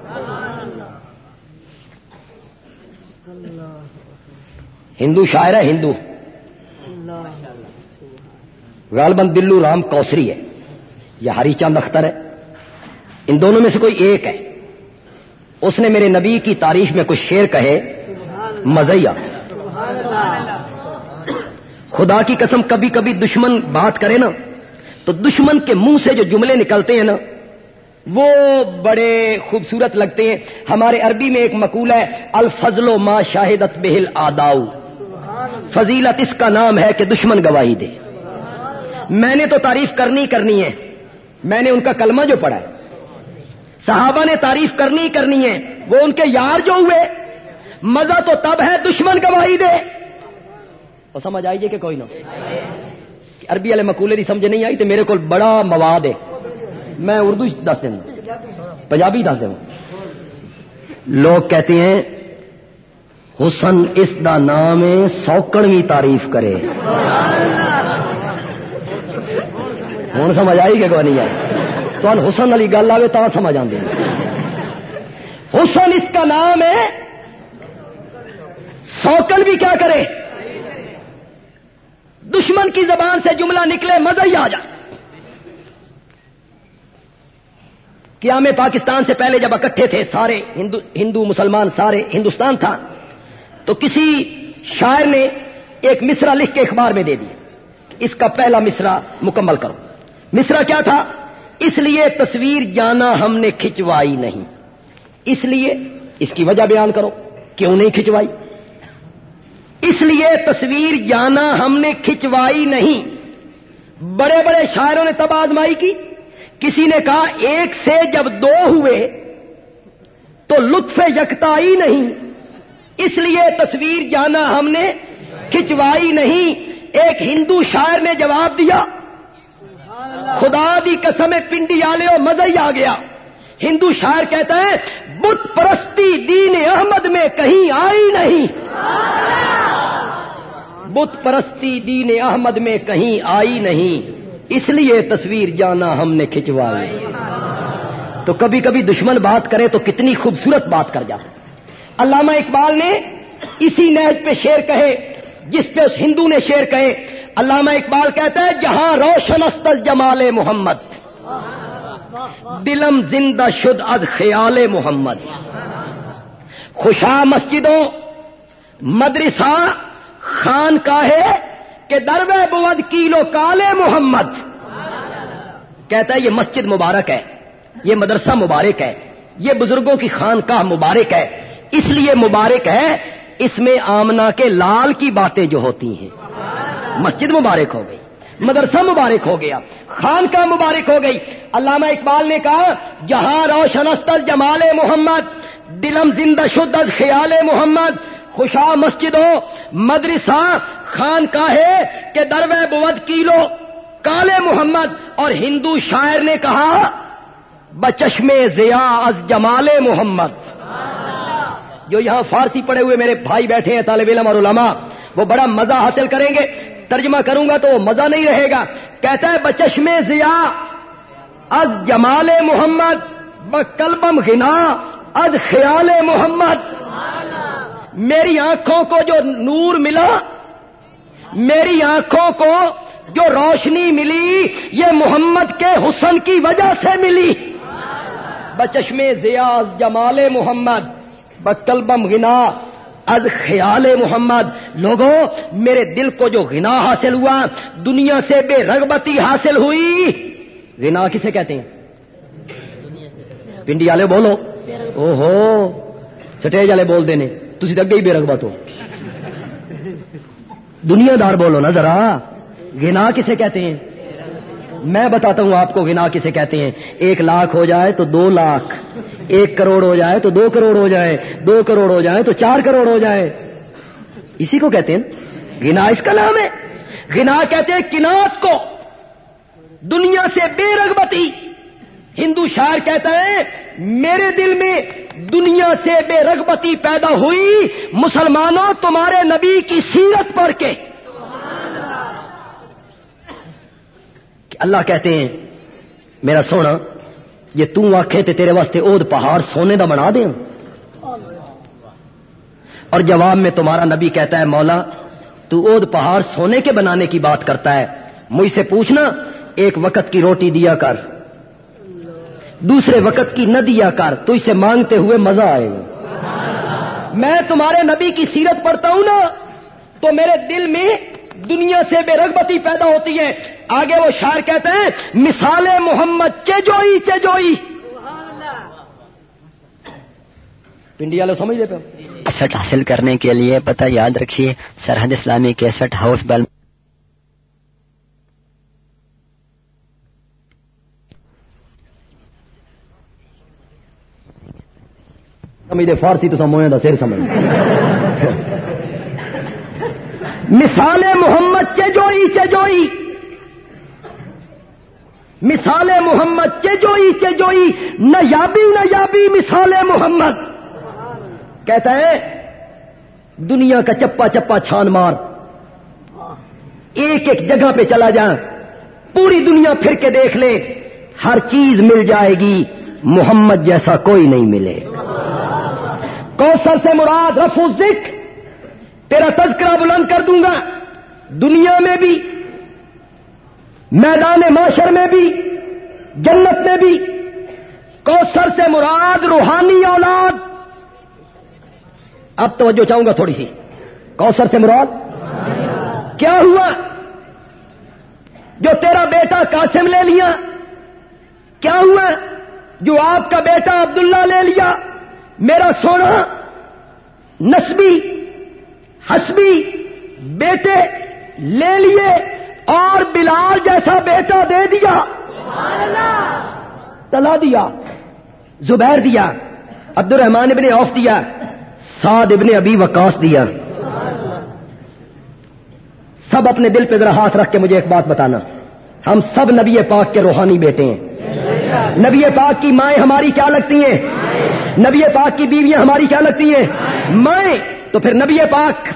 Speaker 2: ہندو شاعر ہے، ہندو۔ غالباً دلو رام کوسری ہے، یا ہری چاند اختر ہے۔ ان دونوں میں سے کوئی ایک ہے۔ اس نے میرے نبی کی تعریف میں کچھ شیر کہے مزیا خدا کی قسم، کبھی کبھی دشمن بات کرے نا، تو دشمن کے منہ سے جو جملے نکلتے ہیں نا، وہ بڑے خوبصورت لگتے ہیں۔ ہمارے عربی میں ایک مقول ہے، الفضل و ما شاہدت بہل آداؤ۔ فضیلت اس کا نام ہے کہ دشمن گواہی دے۔ میں نے تو تعریف کرنی کرنی ہے۔ میں نے ان کا کلمہ جو پڑھا ہے۔ صحابہ نے تعریف کرنی کرنی ہے۔ وہ ان کے یار جو ہوئے۔ مزہ تو تب ہے دشمن گواہی دے۔ وہ سمجھ آئیے جی کہ کوئی نہ عربی والے مقولے کی سمجھ نہیں آئی تو میرے کو بڑا مواد ہے۔ میں اردو دس دینا۔ پنجابی دس دوں لوگ کہتے ہیں حسن اس دا نام ہے، سوکڑویں تعریف کرے۔ ہوں سمجھ آئی کہ کوئی نہیں آئی؟ تو حسن والی گل آئے تو سمجھ آدھی حسن اس کا نام ہے سوکل بھی کیا کرے۔ دشمن کی زبان سے جملہ نکلے، مزہ ہی آ جائے کیا میں پاکستان سے پہلے جب اکٹھے تھے سارے ہندو ہندو مسلمان سارے، ہندوستان تھا تو کسی شاعر نے ایک مصرا لکھ کے اخبار میں دے دیا اس کا پہلا مصرا مکمل کرو۔ مصرا کیا تھا؟ اس لیے تصویر جانا ہم نے کھچوائی نہیں۔ اس لیے اس کی وجہ بیان کرو۔ کیوں نہیں کھچوائی اس لیے تصویر جانا ہم نے کھچوائی نہیں۔ بڑے بڑے شاعروں نے تب آزمائی کی۔ کسی نے کہا، ایک سے جب دو ہوئے تو لطف یکتائی نہیں۔ اس لیے تصویر جانا ہم نے کھچوائی نہیں۔ ایک ہندو شاعر نے جواب دیا، خدا دی قسم پنڈی والے مزہ ہی آ گیا۔ ہندو شاعر کہتا ہے، بت پرستی دین احمد میں کہیں آئی نہیں۔ بت پرستی دین احمد میں کہیں آئی نہیں۔ اس لیے تصویر جانا ہم نے کھچوا لی تو کبھی کبھی دشمن بات کرے تو کتنی خوبصورت بات کر جاتا علامہ اقبال نے اسی نہج پہ شیر کہے، جس پہ اس ہندو نے شیر کہے۔ علامہ اقبال کہتا ہے، جہاں روشن استل جمال محمد، دلم زندہ شد از خیال محمد۔ خوشا مسجدوں، مدرسہ خان کا ہے کہ دروے بود کیلو کالے محمد۔ کہتا ہے، یہ مسجد مبارک ہے، یہ مدرسہ مبارک ہے، یہ بزرگوں کی خان کا مبارک ہے۔ اس لیے مبارک ہے، اس میں آمنا کے لال کی باتیں جو ہوتی ہیں۔ مسجد مبارک ہو گئی، مدرسہ مبارک ہو گیا خان کا مبارک ہو گئی۔ علامہ اقبال نے کہا، جہاں روشن جمال محمد، دلم زندہ شد از خیال محمد۔ خوشا مسجد ہو مدرسہ خان کا ہے کہ دروے بود کیلو کالے محمد۔ اور ہندو شاعر نے کہا بچشم ضیا از جمال محمد۔ جو یہاں فارسی پڑے ہوئے میرے بھائی بیٹھے ہیں طالب علم اور علماء، وہ بڑا مزہ حاصل کریں گے۔ ترجمہ کروں گا تو وہ مزہ نہیں رہے گا۔ کہتا ہے، بچشم ضیا از جمال محمد بکلبم غنا، از خیال محمد۔ میری آنکھوں کو جو نور ملا، میری آنکھوں کو جو روشنی ملی، یہ محمد کے حسن کی وجہ سے ملی۔ بچشم زیاز جمال محمد۔ بکلبم غنا۔ از خیال محمد لوگوں میرے دل کو جو غنا حاصل ہوا، دنیا سے بے رغبتی حاصل ہوئی۔ غنا کسے کہتے ہیں؟ پنڈی والے بولو۔ او ہو سٹیج والے بول دینے تھی تو اگے ہی بے رغبت ہو۔ دنیا دار بولو نا ذرا۔ گنا کسے کہتے ہیں؟ میں بتاتا ہوں آپ کو گنا کسے کہتے ہیں۔ ایک لاکھ ہو جائے تو دو لاکھ۔ ایک کروڑ ہو جائے تو دو کروڑ ہو جائے، دو کروڑ ہو جائے تو چار کروڑ ہو جائے۔ اسی کو کہتے ہیں گنا اس کا نام ہے۔ گنا کہتے ہیں کنات کو۔ دنیا سے بے رغبتی۔ ہندو شاعر کہتا ہے، میرے دل میں دنیا سے بے رغبتی پیدا ہوئی، مسلمانوں تمہارے نبی کی سیرت پر کے۔ اللہ کہتے ہیں، میرا سونا یہ توں آخے تے تیرے واسطے اود پہاڑ سونے دا بنا دیں ہاں۔ اور جواب میں تمہارا نبی کہتا ہے، مولا، تو اود پہاڑ سونے کے بنانے کی بات کرتا ہے۔ مجھ سے پوچھنا، ایک وقت کی روٹی دیا کر۔ دوسرے وقت کی نہ دیا کر۔ تو اسے مانگتے ہوئے مزہ آئے۔ گا میں تمہارے نبی کی سیرت پڑھتا ہوں نا، تو میرے دل میں دنیا سے بے رغبتی پیدا ہوتی ہے۔ آگے وہ شاعر کہتے ہیں مثال محمد چجوئی چجوئی۔ پنڈی والے سمجھ لیتے
Speaker 3: کیسٹ حاصل کرنے کے لیے پتہ یاد رکھیے سرحد اسلامی کیسٹ ہاؤس بل
Speaker 2: فارسی تو سموئے دا سر سمجھ مثال محمد چجوئی چجوئی۔ مثال محمد چجوئی چجوئی نہ یابی نہ یابی، مثال محمد۔ کہتا ہے، دنیا کا چپا چپا چھان مار۔ ایک ایک جگہ پہ چلا جا۔ پوری دنیا پھر کے دیکھ لے۔ ہر چیز مل جائے گی۔ محمد جیسا کوئی نہیں ملے۔ کوسر سے مراد رفو ذکر تیرا تذکرہ بلند کر دوں گا۔ دنیا میں بھی میدان معاشر میں بھی، جنت میں بھی کوسر سے مراد روحانی اولاد۔ اب توجہ چاہوں گا تھوڑی سی۔ کوسر سے مراد؟ کیا ہوا؟ جو تیرا بیٹا قاسم لے لیا، کیا ہوا؟ جو آپ کا بیٹا عبداللہ لے لیا، میرا سونا، نسبی ہسبی بیٹے لے لیے۔ اور بلال جیسا بیٹا دے دیا۔ تلا دیا۔ زبیر دیا۔ عبد الرحمان ابن اوف دیا۔ سعد ابن ابی وکاس دیا۔ سب اپنے دل پہ ذرا ہاتھ رکھ کے مجھے ایک بات بتانا۔ ہم سب نبی پاک کے روحانی بیٹے ہیں۔ نبی پاک کی مائیں ہماری کیا لگتی ہیں؟ نبی پاک کی بیویاں ہماری کیا لگتی ہیں؟ مائیں۔ تو پھر نبی پاک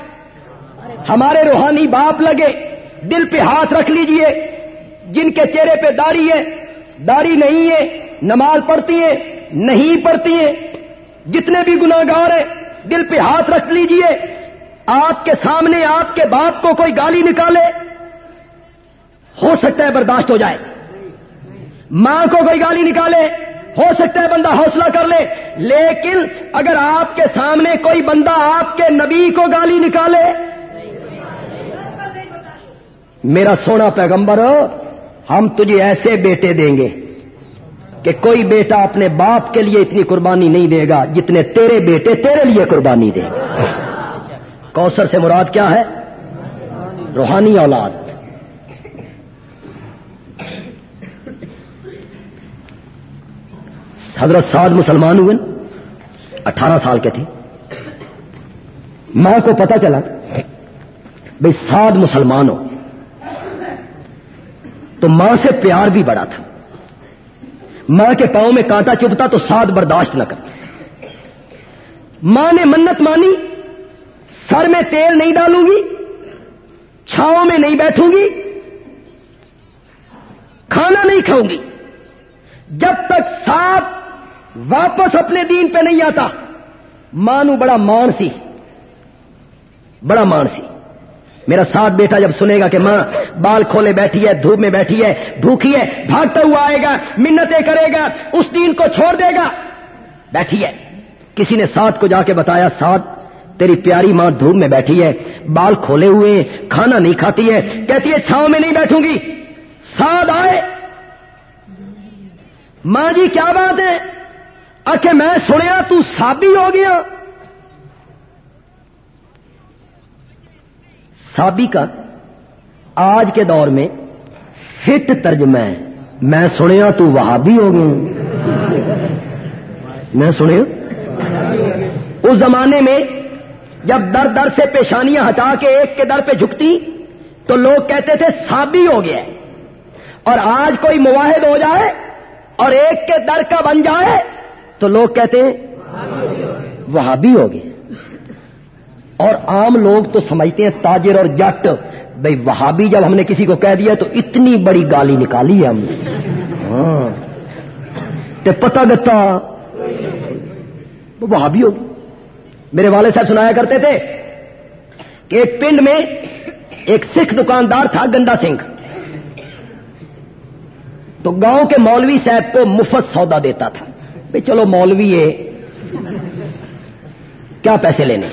Speaker 2: ہمارے روحانی باپ لگے۔ دل پہ ہاتھ رکھ لیجیے، جن کے چہرے پہ داڑھی ہے، داڑھی نہیں ہے، نماز پڑھتی ہیں، نہیں پڑھتی ہیں، جتنے بھی گناگار ہیں، دل پہ ہاتھ رکھ لیجیے۔ آپ کے سامنے آپ کے باپ کو کوئی گالی نکالے، ہو سکتا ہے برداشت ہو جائے۔ ماں کو کوئی گالی نکالے، ہو سکتا ہے بندہ حوصلہ کر لے، لیکن اگر آپ کے سامنے کوئی بندہ آپ کے نبی کو گالی نکالے میرا سونا پیغمبر، ہم تجھے ایسے بیٹے دیں گے کہ کوئی بیٹا اپنے باپ کے لیے اتنی قربانی نہیں دے گا جتنے تیرے بیٹے تیرے لیے قربانی دے گا۔ کوثر سے مراد کیا ہے؟ روحانی اولاد۔ حضرت سعد مسلمان ہوئے، اٹھارہ سال کے تھے۔ ماں کو پتا چلا بھائی سعد مسلمان ہو۔ تو ماں سے پیار بھی بڑا تھا۔ ماں کے پاؤں میں کانٹا چپتا تو سعد برداشت نہ کرتا ماں نے منت مانی، سر میں تیل نہیں ڈالوں گی، چھاؤں میں نہیں بیٹھوں گی، کھانا نہیں کھاؤں گی۔ جب تک ساتھ واپس اپنے دین پہ نہیں آتا، ماں نو بڑا مان سی، بڑا مان سی۔ میرا ساتھ بیٹا جب سنے گا کہ ماں بال کھولے بیٹھی ہے، دھوپ میں بیٹھی ہے، بھوکی ہے، بھاگتا ہوا آئے گا، منتیں کرے گا، اس دین کو چھوڑ دے گا۔ بیٹھی ہے۔ کسی نے ساتھ کو جا کے بتایا، ساتھ، تیری پیاری ماں دھوپ میں بیٹھی ہے، بال کھولے ہوئے ہیں، کھانا نہیں کھاتی ہے، کہتی ہے، چھاؤں میں نہیں بیٹھوں گی۔ ساتھ آئے۔ ماں جی کیا بات ہے؟ آخ میں سنیا، تو سابی ہو گیا۔ سابی کا آج کے دور میں فٹ ترجمہ ہے۔ میں سنیا تو وہاں بھی ہو گیا۔ میں سنیا۔ اس زمانے میں جب در در سے پیشانیاں ہٹا کے ایک کے در پہ جھکتی تو لوگ کہتے تھے سابی ہو گیا۔ اور آج کوئی مواحد ہو جائے اور ایک کے در کا بن جائے تو لوگ کہتے ہیں وہاں بھی ہوگی اور عام لوگ تو سمجھتے ہیں تاجر اور جٹ۔ بھائی وہاں بھی جب ہم نے کسی کو کہہ دیا تو اتنی بڑی گالی نکالی ہے ہم ہاں۔ نے پتا گتا وہاں بھی ہوگی میرے والد صاحب سنایا کرتے تھے کہ ایک پنڈ میں ایک سکھ دکاندار تھا، گندا سنگھ۔ تو گاؤں کے مولوی صاحب کو مفت سودا دیتا تھا۔ بھائی چلو مولوی ہے کیا پیسے لینے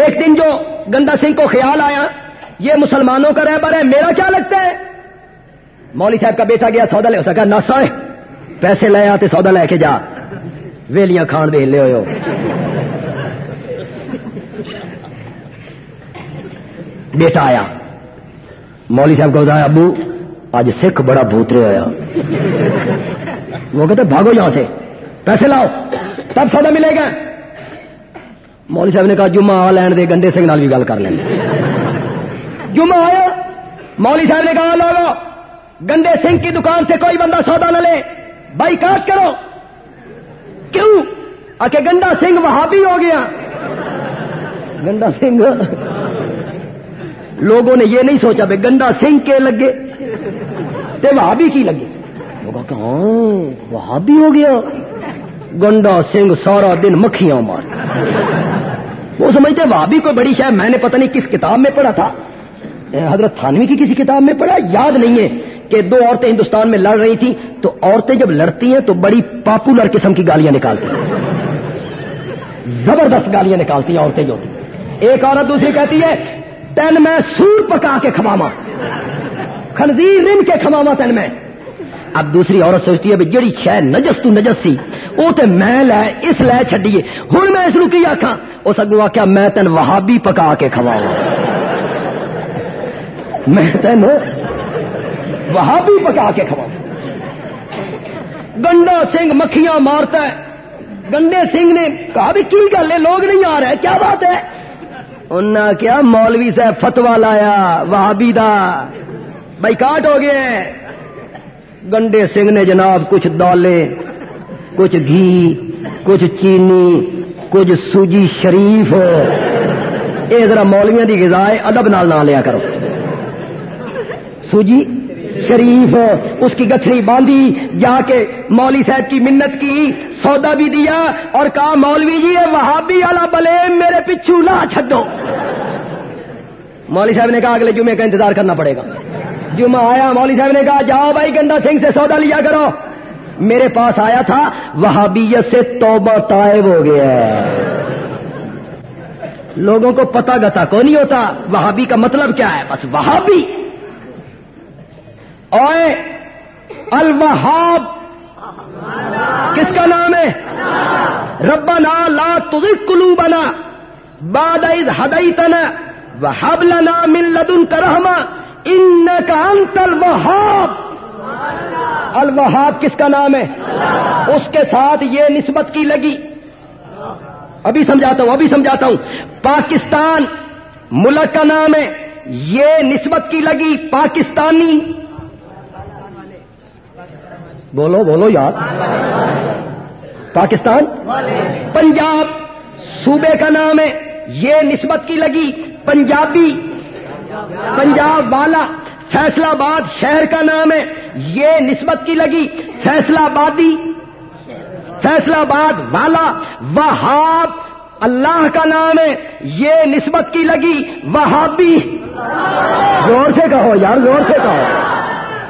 Speaker 2: ایک دن جو گندا سنگھ کو خیال آیا، یہ مسلمانوں کا رہبر ہے، میرا کیا لگتا ہے؟ مولوی صاحب کا بیٹا گیا، سودا لے سکا نسا پیسے لے آتے سودا لے کے جا۔ ویلیاں کھان دے، لے ہو بیٹا آیا۔ مولوی صاحب کو بتایا، ابو، آج سکھ بڑا بھوترے ہوا وہ کہتے، بھاگو یہاں سے، پیسے لاؤ، تب سودا ملے گا۔ مولوی صاحب نے کہا، جمعہ آ لین دے گنڈے سنگھ نال بھی گل کر لیں جمعہ آیا، مولوی صاحب نے کہا، لوگو گنڈے سنگھ کی دکان سے کوئی بندہ سودا نہ لے بائی کاٹ کرو۔ کیوں؟ آ کے گنڈا سنگھ وہاں بھی ہو گیا۔ گنڈا سنگھ۔ لوگوں نے یہ نہیں سوچا بھائی گنڈا سنگھ کے لگے تے وہاں بھی کی لگے۔ ہاں وہاں بھی ہو گیا۔ گنڈا سنگھ سارا دن مکھیاں مار۔ وہ سمجھتے وہاں بھی کوئی بڑی شاید میں نے پتہ نہیں کس کتاب میں پڑھا تھا۔ حضرت تھانوی کی کسی کتاب میں پڑھا؟ یاد نہیں ہے کہ دو عورتیں ہندوستان میں لڑ رہی تھیں، تو عورتیں جب لڑتی ہیں تو بڑی پاپولر قسم کی گالیاں نکالتی ہیں۔ زبردست گالیاں نکالتی ہیں عورتیں جو ایک عورت دوسری کہتی ہے تین میں سور پکا کے کھواما خنزیر رن کے کھواما تین میں۔ اب دوسری عورت سوچتی ہے جڑی شہ نجس تو نجس سی وہ تو میں لے، اس لے چڈیے ہوں میں اس کی آخا اس اگو آخیا میں تین وہابی پکا کے کھواؤں میں تین وہابی پکا کے کھواؤں گنڈا سنگھ مکھیاں مارتا ہے۔ گنڈے سنگھ نے کہا بھی کی گل ہے؟ لوگ نہیں آ رہے، کیا بات ہے؟ انہیں کیا مولوی سے فتوا لایا، وہابی دا۔ بھائی کاٹ ہو گئے۔ گنڈے سنگھ نے جناب کچھ دالے، کچھ گھی، کچھ چینی، کچھ سوجی شریف۔ یہ ذرا مولویا کی غذا ادب نال نہ لیا کرو۔ سوجی شریف، اس کی گٹھڑی باندھی، جا کے مولوی صاحب کی منت کی، سودا بھی دیا اور کہا، مولوی جی وہابی والا بلے میرے پچھو نہ چھڈو۔ مولوی صاحب نے کہا، اگلے جمعے کا انتظار کرنا پڑے گا۔ جمعہ آیا، مولوی صاحب نے کہا، جاؤ بھائی، گندا سنگھ سے سودا لیا کرو۔ میرے پاس آیا تھا، وہابیت سے توبہ طائب ہو گیا لوگوں کو پتا گتا کو نہیں ہوتا، وہابی کا مطلب کیا ہے؟ بس وہابی۔ الوہاب۔ کس کا نام ہے؟ ربنا لا تزغ قلوبنا بعد اذ هديتنا وهب لنا من لدنك رحمة انك انت الوهاب الوہاب کس کا نام ہے؟ اس کے ساتھ یہ نسبت کی لگی۔ ابھی سمجھاتا ہوں، ابھی سمجھاتا ہوں۔ پاکستان ملک کا نام ہے، یہ نسبت کی لگی پاکستانی۔ بولو بولو یار۔ پاکستان؟ پنجاب۔ صوبے کا نام ہے، یہ نسبت کی لگی پنجابی۔ پنجاب والا فیصلہ آباد شہر کا نام ہے۔ یہ نسبت کی لگی۔ فیصلہ آبادی فیصلہ آباد والا وہاب اللہ کا نام ہے۔ یہ نسبت کی لگی۔ وہابی۔ زور سے کہو یار، زور سے کہو۔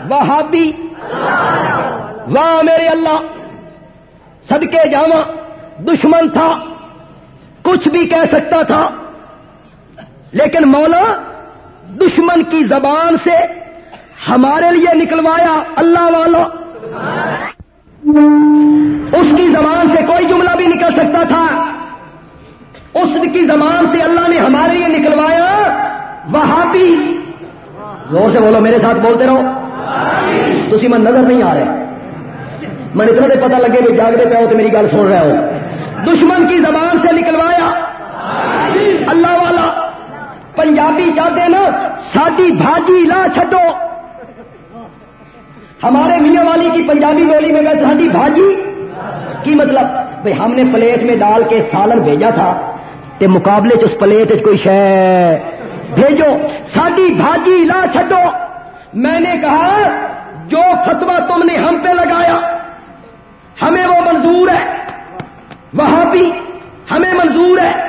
Speaker 2: وہابی۔ واہ میرے اللہ۔ صدقے جاوا دشمن تھا۔ کچھ بھی کہہ سکتا تھا۔ لیکن مولا دشمن کی زبان سے ہمارے لیے نکلوایا اللہ والا۔ اس کی زبان سے کوئی جملہ بھی نکل سکتا تھا۔ اس کی زبان سے اللہ نے ہمارے لیے نکلوایا وہاں بھی زور سے بولو، میرے ساتھ بولتے رہو۔ تھی من نظر نہیں آ رہے۔ میں اتنا تو پتا لگے بھی جاگتے پہ ہو تو میری گل سن رہے ہو۔ دشمن کی زبان سے نکلوایا اللہ والا۔ پنجابی چاہتے نا ساڈی بھاجی لا چھڈو۔ ہمارے میاں والی کی پنجابی بولی میں کہ ساڈی بھاجی؟ کی مطلب؟ بھائی ہم نے پلیٹ میں ڈال کے سالن بھیجا تھا، تے مقابلے چ اس پلیٹ کوئی شہ بھیجو، ساڈی بھاجی لا چھڈو۔ میں نے کہا، جو فتوا تم نے ہم پہ لگایا، ہمیں وہ منظور ہے۔ وہاں بھی ہمیں منظور ہے۔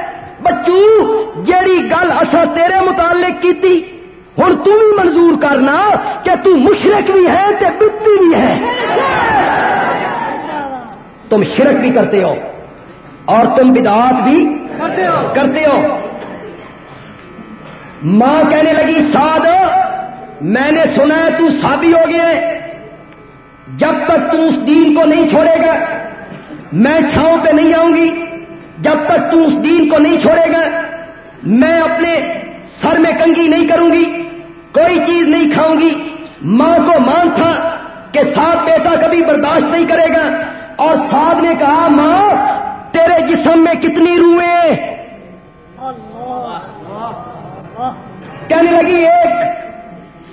Speaker 2: بچو، جیڑی گل اصا تیرے متعلق کی ہوں تم بھی منظور کرنا کہ تو مشرق بھی ہے تے بتی بھی ہے۔ تم شرک بھی کرتے ہو اور تم بدعات بھی کرتے ہو۔ ماں کہنے لگی ساد میں نے سنا ہے تو سابی ہو گئے جب تک تو اس دین کو نہیں چھوڑے گا، میں چھاؤں پہ نہیں آؤں گی۔ جب تک تو اس دین کو نہیں چھوڑے گا، میں اپنے سر میں کنگی نہیں کروں گی، کوئی چیز نہیں کھاؤں گی۔ ماں کو مان تھا کہ ساتھ بیٹا کبھی برداشت نہیں کرے گا، اور ساتھ نے کہا، ماں، تیرے جسم میں کتنی روئیں؟ کہنے لگی، ایک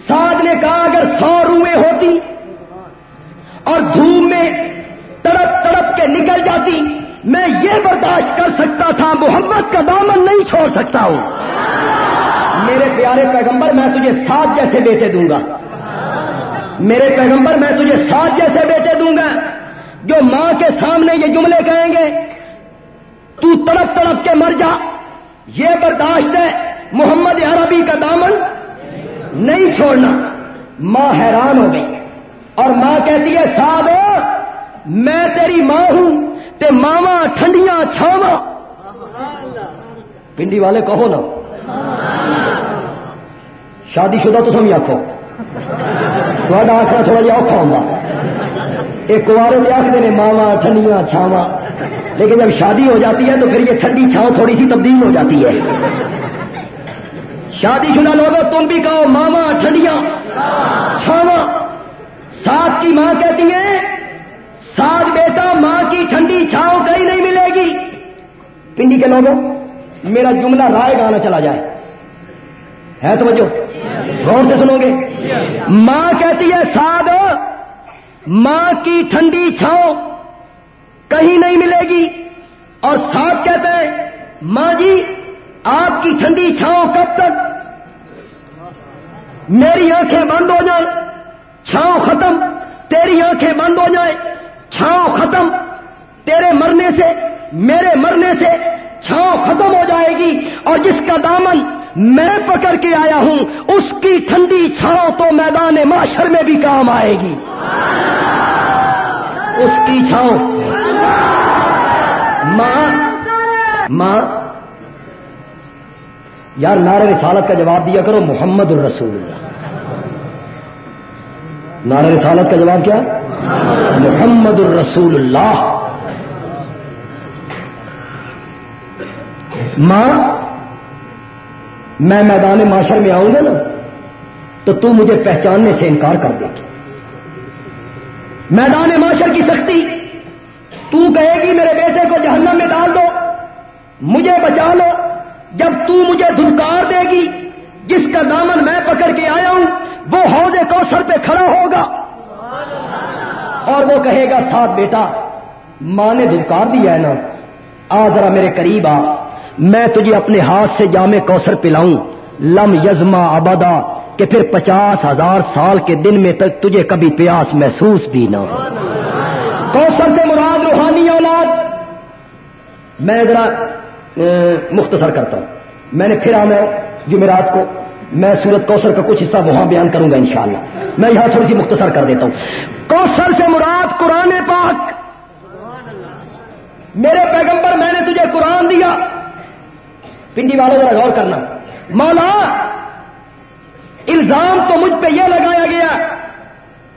Speaker 2: ساتھ نے کہا، اگر سو روئیں ہوتی اور دھوم میں تڑپ تڑپ کے نکل جاتی میں یہ برداشت کر سکتا تھا، محمد کا دامن نہیں چھوڑ سکتا ہوں۔ میرے پیارے پیغمبر، میں تجھے سات جیسے بیٹے دوں گا۔ میرے پیغمبر، میں تجھے سات جیسے بیٹے دوں گا۔ جو ماں کے سامنے یہ جملے کہیں گے، تو تڑپ تڑپ کے مر جا۔ یہ برداشت ہے، محمد عربی کا دامن نہیں چھوڑنا۔ ماں حیران ہو گئی اور ماں کہتی ہے، صاحب، میں تیری ماں ہوں۔ تے ماوا ٹھنڈیاں چھاوا پنڈی والے کہو نا۔ شادی شدہ تو سمجھ آخو تھوڑا آخر تھوڑا جہا اوکھا ہوں ایک کارے بھی آخر نے ماوا ٹھنڈیاں چھاوا لیکن جب شادی ہو جاتی ہے تو پھر یہ ٹھنڈی چھاؤں تھوڑی سی تبدیل ہو جاتی ہے۔ شادی شدہ لوگوں تم بھی کہو ماما ٹھنڈیاں چھاوا ساتھ کی ماں کہتی ہے ساتھ بیٹا ماں کی ٹھنڈی چھاؤں کہیں نہیں ملے گی۔ پنڈی کے لوگوں، میرا جملہ رائے گانا چلا جائے۔ ہے توجہ؟ غور سے سنو گے۔ ماں کہتی ہے، ساد، ماں کی ٹھنڈی چھاؤں کہیں نہیں ملے گی۔ اور ساتھ کہتے ہیں، ماں جی آپ کی ٹھنڈی چھاؤں کب تک؟ میری آنکھیں بند ہو جائیں، چھاؤں ختم، تیری آنکھیں بند ہو جائیں، چھاؤں ختم۔ تیرے مرنے سے، میرے مرنے سے چھاؤں ختم ہو جائے گی اور جس کا دامن میں پکڑ کے آیا ہوں، اس کی ٹھنڈی چھاؤں تو میدان معاشر میں بھی کام آئے گی۔ اس کی چھاؤں۔ ماں ماں، یار نعرہ رسالت کا جواب دیا کرو، محمد الرسول اللہ نعرہ رسالت کا جواب کیا؟ محمد الرسول اللہ ماں، میں میدان معاشر میں آؤں گا نا، تو تو مجھے پہچاننے سے انکار کر دے گی۔ میدان معاشر کی سختی، تو کہے گی میرے بیٹے کو جہنم میں ڈال دو، مجھے بچا لو، جب تو مجھے دھلکار دے گی، جس کا دامن میں پکڑ کے آیا ہوں، وہ حوض کوثر پہ کھڑا ہوگا۔ اور وہ کہے گا ساتھ بیٹا، ماں نے دھلکار دیا ہے نا آ ذرا میرے قریب آ۔ میں تجھے اپنے ہاتھ سے جامع کوثر پلاؤں۔ لم یزما ابدا، کہ پھر پچاس ہزار سال کے دن میں تک تجھے کبھی پیاس محسوس بھی نہ ہو۔ کوثر سے مراد روحانی اولاد۔ میں ذرا مختصر کرتا ہوں۔ میں نے پھر آنا ہے جمعرات کو۔ میں سورت کوثر کا کچھ حصہ وہاں بیان کروں گا انشاءاللہ۔ میں یہاں تھوڑی سی مختصر کر دیتا ہوں۔ کوثر سے مراد قرآن پاک۔ میرے پیغمبر، میں نے تجھے قرآن دیا۔ پنڈی والوں ذرا غور کرنا۔ مولا، الزام تو مجھ پہ یہ لگایا گیا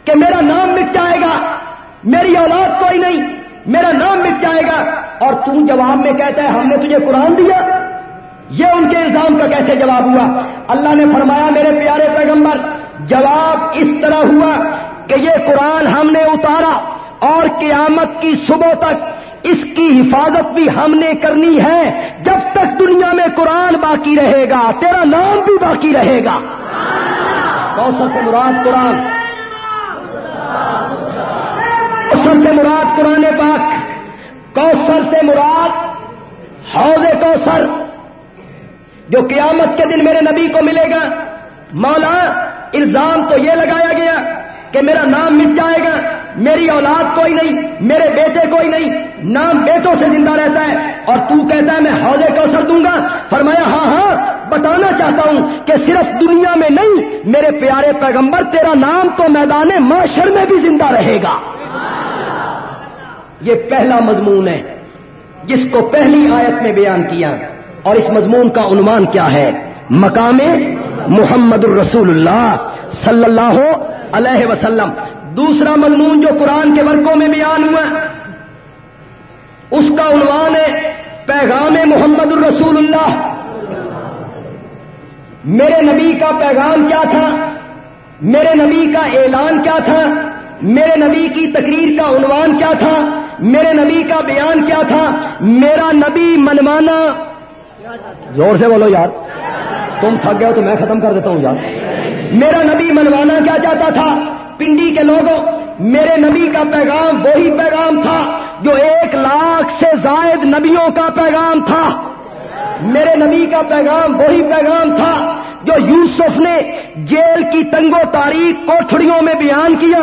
Speaker 2: کہ میرا نام مٹ جائے گا، میری اولاد کوئی نہیں، میرا نام مٹ جائے گا۔ اور تم جواب میں کہتا ہے، ہم نے تجھے قرآن دیا۔ یہ ان کے الزام کا کیسے جواب ہوا؟ اللہ نے فرمایا، میرے پیارے پیغمبر، جواب اس طرح ہوا کہ یہ قرآن ہم نے اتارا اور قیامت کی صبح تک اس کی حفاظت بھی ہم نے کرنی ہے۔ جب تک دنیا میں قرآن باقی رہے گا، تیرا نام بھی باقی رہے گا۔ کوثر سے مراد قرآن۔ کوثر سے مراد قرآن پاک۔ کوثر سے مراد حوض کوثر۔ جو قیامت کے دن میرے نبی کو ملے گا۔ مولا، الزام تو یہ لگایا گیا کہ میرا نام مٹ جائے گا۔ میری اولاد کوئی نہیں، میرے بیٹے کوئی نہیں، نام بیٹوں سے زندہ رہتا ہے اور تو کہتا ہے میں حوض کوثر دوں گا۔ فرمایا ہاں ہاں بتانا چاہتا ہوں کہ صرف دنیا میں نہیں، میرے پیارے پیغمبر، تیرا نام تو میدان معاشر میں بھی زندہ رہے گا۔ یہ پہلا مضمون ہے، جس کو پہلی آیت میں بیان کیا۔ اور اس مضمون کا عنوان کیا ہے؟ مقام محمد الرسول اللہ صلی اللہ علیہ وسلم۔ دوسرا مضمون جو قرآن کے ورقوں میں بیان ہوا اس کا عنوان ہے، پیغام محمد الرسول اللہ میرے نبی کا پیغام کیا تھا؟ میرے نبی کا اعلان کیا تھا؟ میرے نبی کی تقریر کا عنوان کیا تھا؟ میرے نبی کا بیان کیا تھا؟ میرا نبی منوانا زور سے بولو یار، تم تھک گئے تو میں ختم کر دیتا ہوں یار۔ میرا نبی منوانا کیا چاہتا تھا؟ پنڈی کے لوگوں، میرے نبی کا پیغام وہی پیغام تھا جو ایک لاکھ سے زائد نبیوں کا پیغام تھا۔ میرے نبی کا پیغام وہی پیغام تھا جو یوسف نے جیل کی تنگو تاریخ کوٹڑیوں میں بیان کیا۔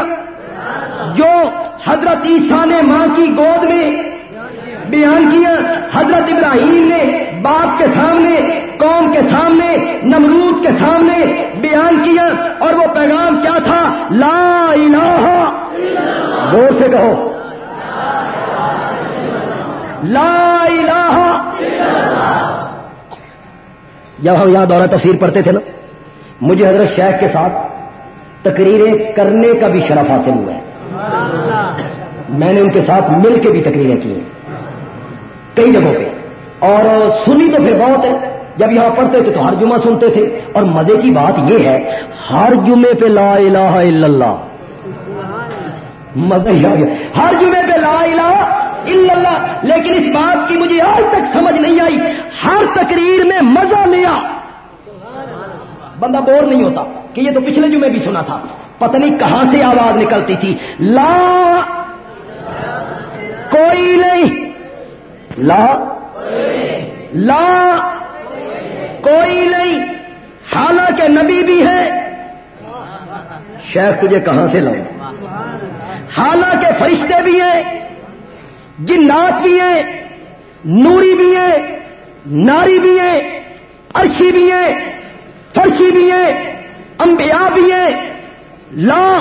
Speaker 2: جو حضرت عیسیٰ نے ماں کی گود میں بیان کیا حضرت ابراہیم نے باپ کے سامنے قوم کے سامنے نمرود کے سامنے بیان کیا اور وہ پیغام کیا تھا؟ لا الہ زور سے کہو۔ لا الہ جب ہم یہاں دورہ تفسیر پڑھتے تھے نا مجھے حضرت شیخ کے ساتھ تقریریں کرنے کا بھی شرف حاصل ہوا ہے۔ میں نے ان کے ساتھ مل کے بھی تقریریں کی ہیں۔ کئی جگہوں پہ۔ اور سنی تو پھر بہت ہے۔ جب یہاں پڑھتے تھے تو ہر جمعہ سنتے تھے۔ اور مزے کی بات یہ ہے، ہر جمعے پہ لا الہ الا اللہ۔ مزہ ہی آ گیا۔ ہر جمعے پہ لا الہ اللہ۔ لیکن اس بات کی مجھے آج تک سمجھ نہیں آئی۔ ہر تقریر میں مزہ لیا۔ بندہ بور نہیں ہوتا کہ یہ تو پچھلے جو میں بھی سنا تھا۔ پتہ نہیں کہاں سے آواز نکلتی تھی۔ لا کوئی نہیں۔ لا لا کوئی نہیں حالانکہ نبی بھی ہے۔ شیخ تجھے کہاں سے لاؤ حالانکہ فرشتے بھی ہیں، جنات بھی ہیں، نوری بھی ہیں، ناری بھی ہیں، عرشی بھی ہیں، فرشی بھی ہیں، انبیاء بھی ہیں۔ لا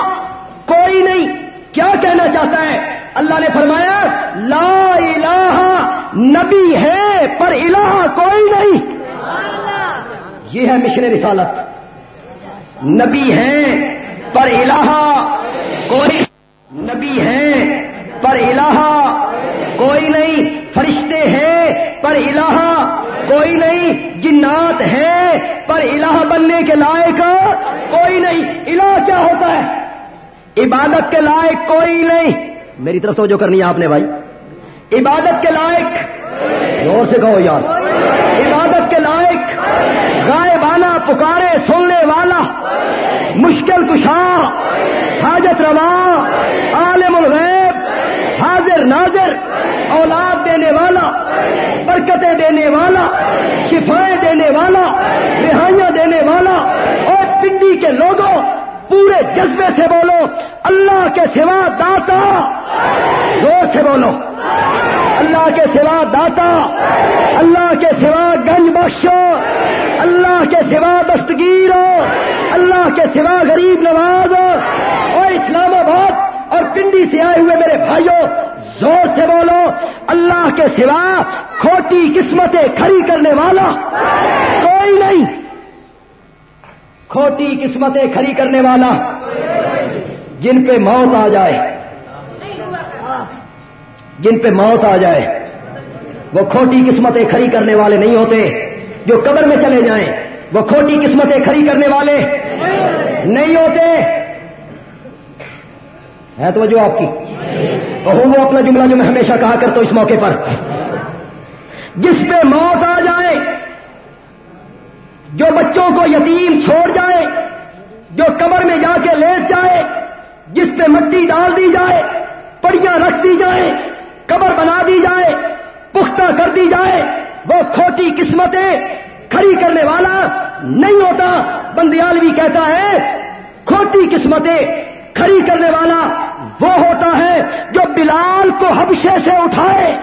Speaker 2: کوئی نہیں۔ کیا کہنا چاہتا ہے؟ اللہ نے فرمایا، لا الہ نبی ہے پر الہ کوئی نہیں۔ یہ ہے مشن رسالت۔ نبی ہے پر الہ کوئی نبی ہے پر الہ کوئی نہیں۔ فرشتے ہیں پر الہ کوئی نہیں۔ جنات ہے پر الہ بننے کے لائق کوئی نہیں۔ الہ کیا ہوتا ہے؟ عبادت کے لائق کوئی نہیں۔ میری طرف تو جو کرنی ہے آپ نے بھائی۔ عبادت کے لائق زور سے کہو یار. عبادت کے لائق گائے بالا پکارے، سننے والا، مشکل کشا، حاجت روا، عالم الغیب، حاضر ناظر، اولاد دینے والا، برکتیں دینے والا، شفائیں دینے والا، رہائیاں دینے والا، اور پنڈی کے لوگوں پورے جذبے سے بولو، اللہ کے سوا داتا، زور سے بولو۔ اللہ کے سوا داتا، اللہ کے سوا گنج بخشو۔ اللہ کے سوا دستگیر اللہ کے سوا غریب نواز اور اسلام آباد اور پنڈی سے آئے ہوئے میرے بھائیوں، زور سے بولو۔ اللہ کے سوا کھوٹی قسمتیں کھڑی کرنے والا کوئی نہیں۔ کھوٹی قسمتیں کھڑی کرنے والا جن پہ موت آ جائے، جن پہ موت آ جائے، وہ کھوٹی قسمتیں کھڑی کرنے والے نہیں ہوتے۔ جو قبر میں چلے جائیں، وہ کھوٹی قسمتیں کھڑی کرنے والے نہیں ہوتے۔ ہے تو جو آپ کی؟ کہوں وہ اپنا جملہ جو میں ہمیشہ کہا کرتا ہوں اس موقع پر۔ جس پہ موت آ جائے جو بچوں کو یتیم چھوڑ جائے، جو کمر میں جا کے لیٹ جائے، جس پہ مٹی ڈال دی جائے، پڑیاں رکھ دی جائے قبر بنا دی جائے، پختہ کر دی جائے، وہ کھوٹی قسمتیں کھڑی کرنے والا نہیں ہوتا۔ بندیالوی کہتا ہے، کھوٹی قسمتیں کھڑی کرنے والا وہ ہوتا ہے جو بلال کو حبشے سے اٹھائے۔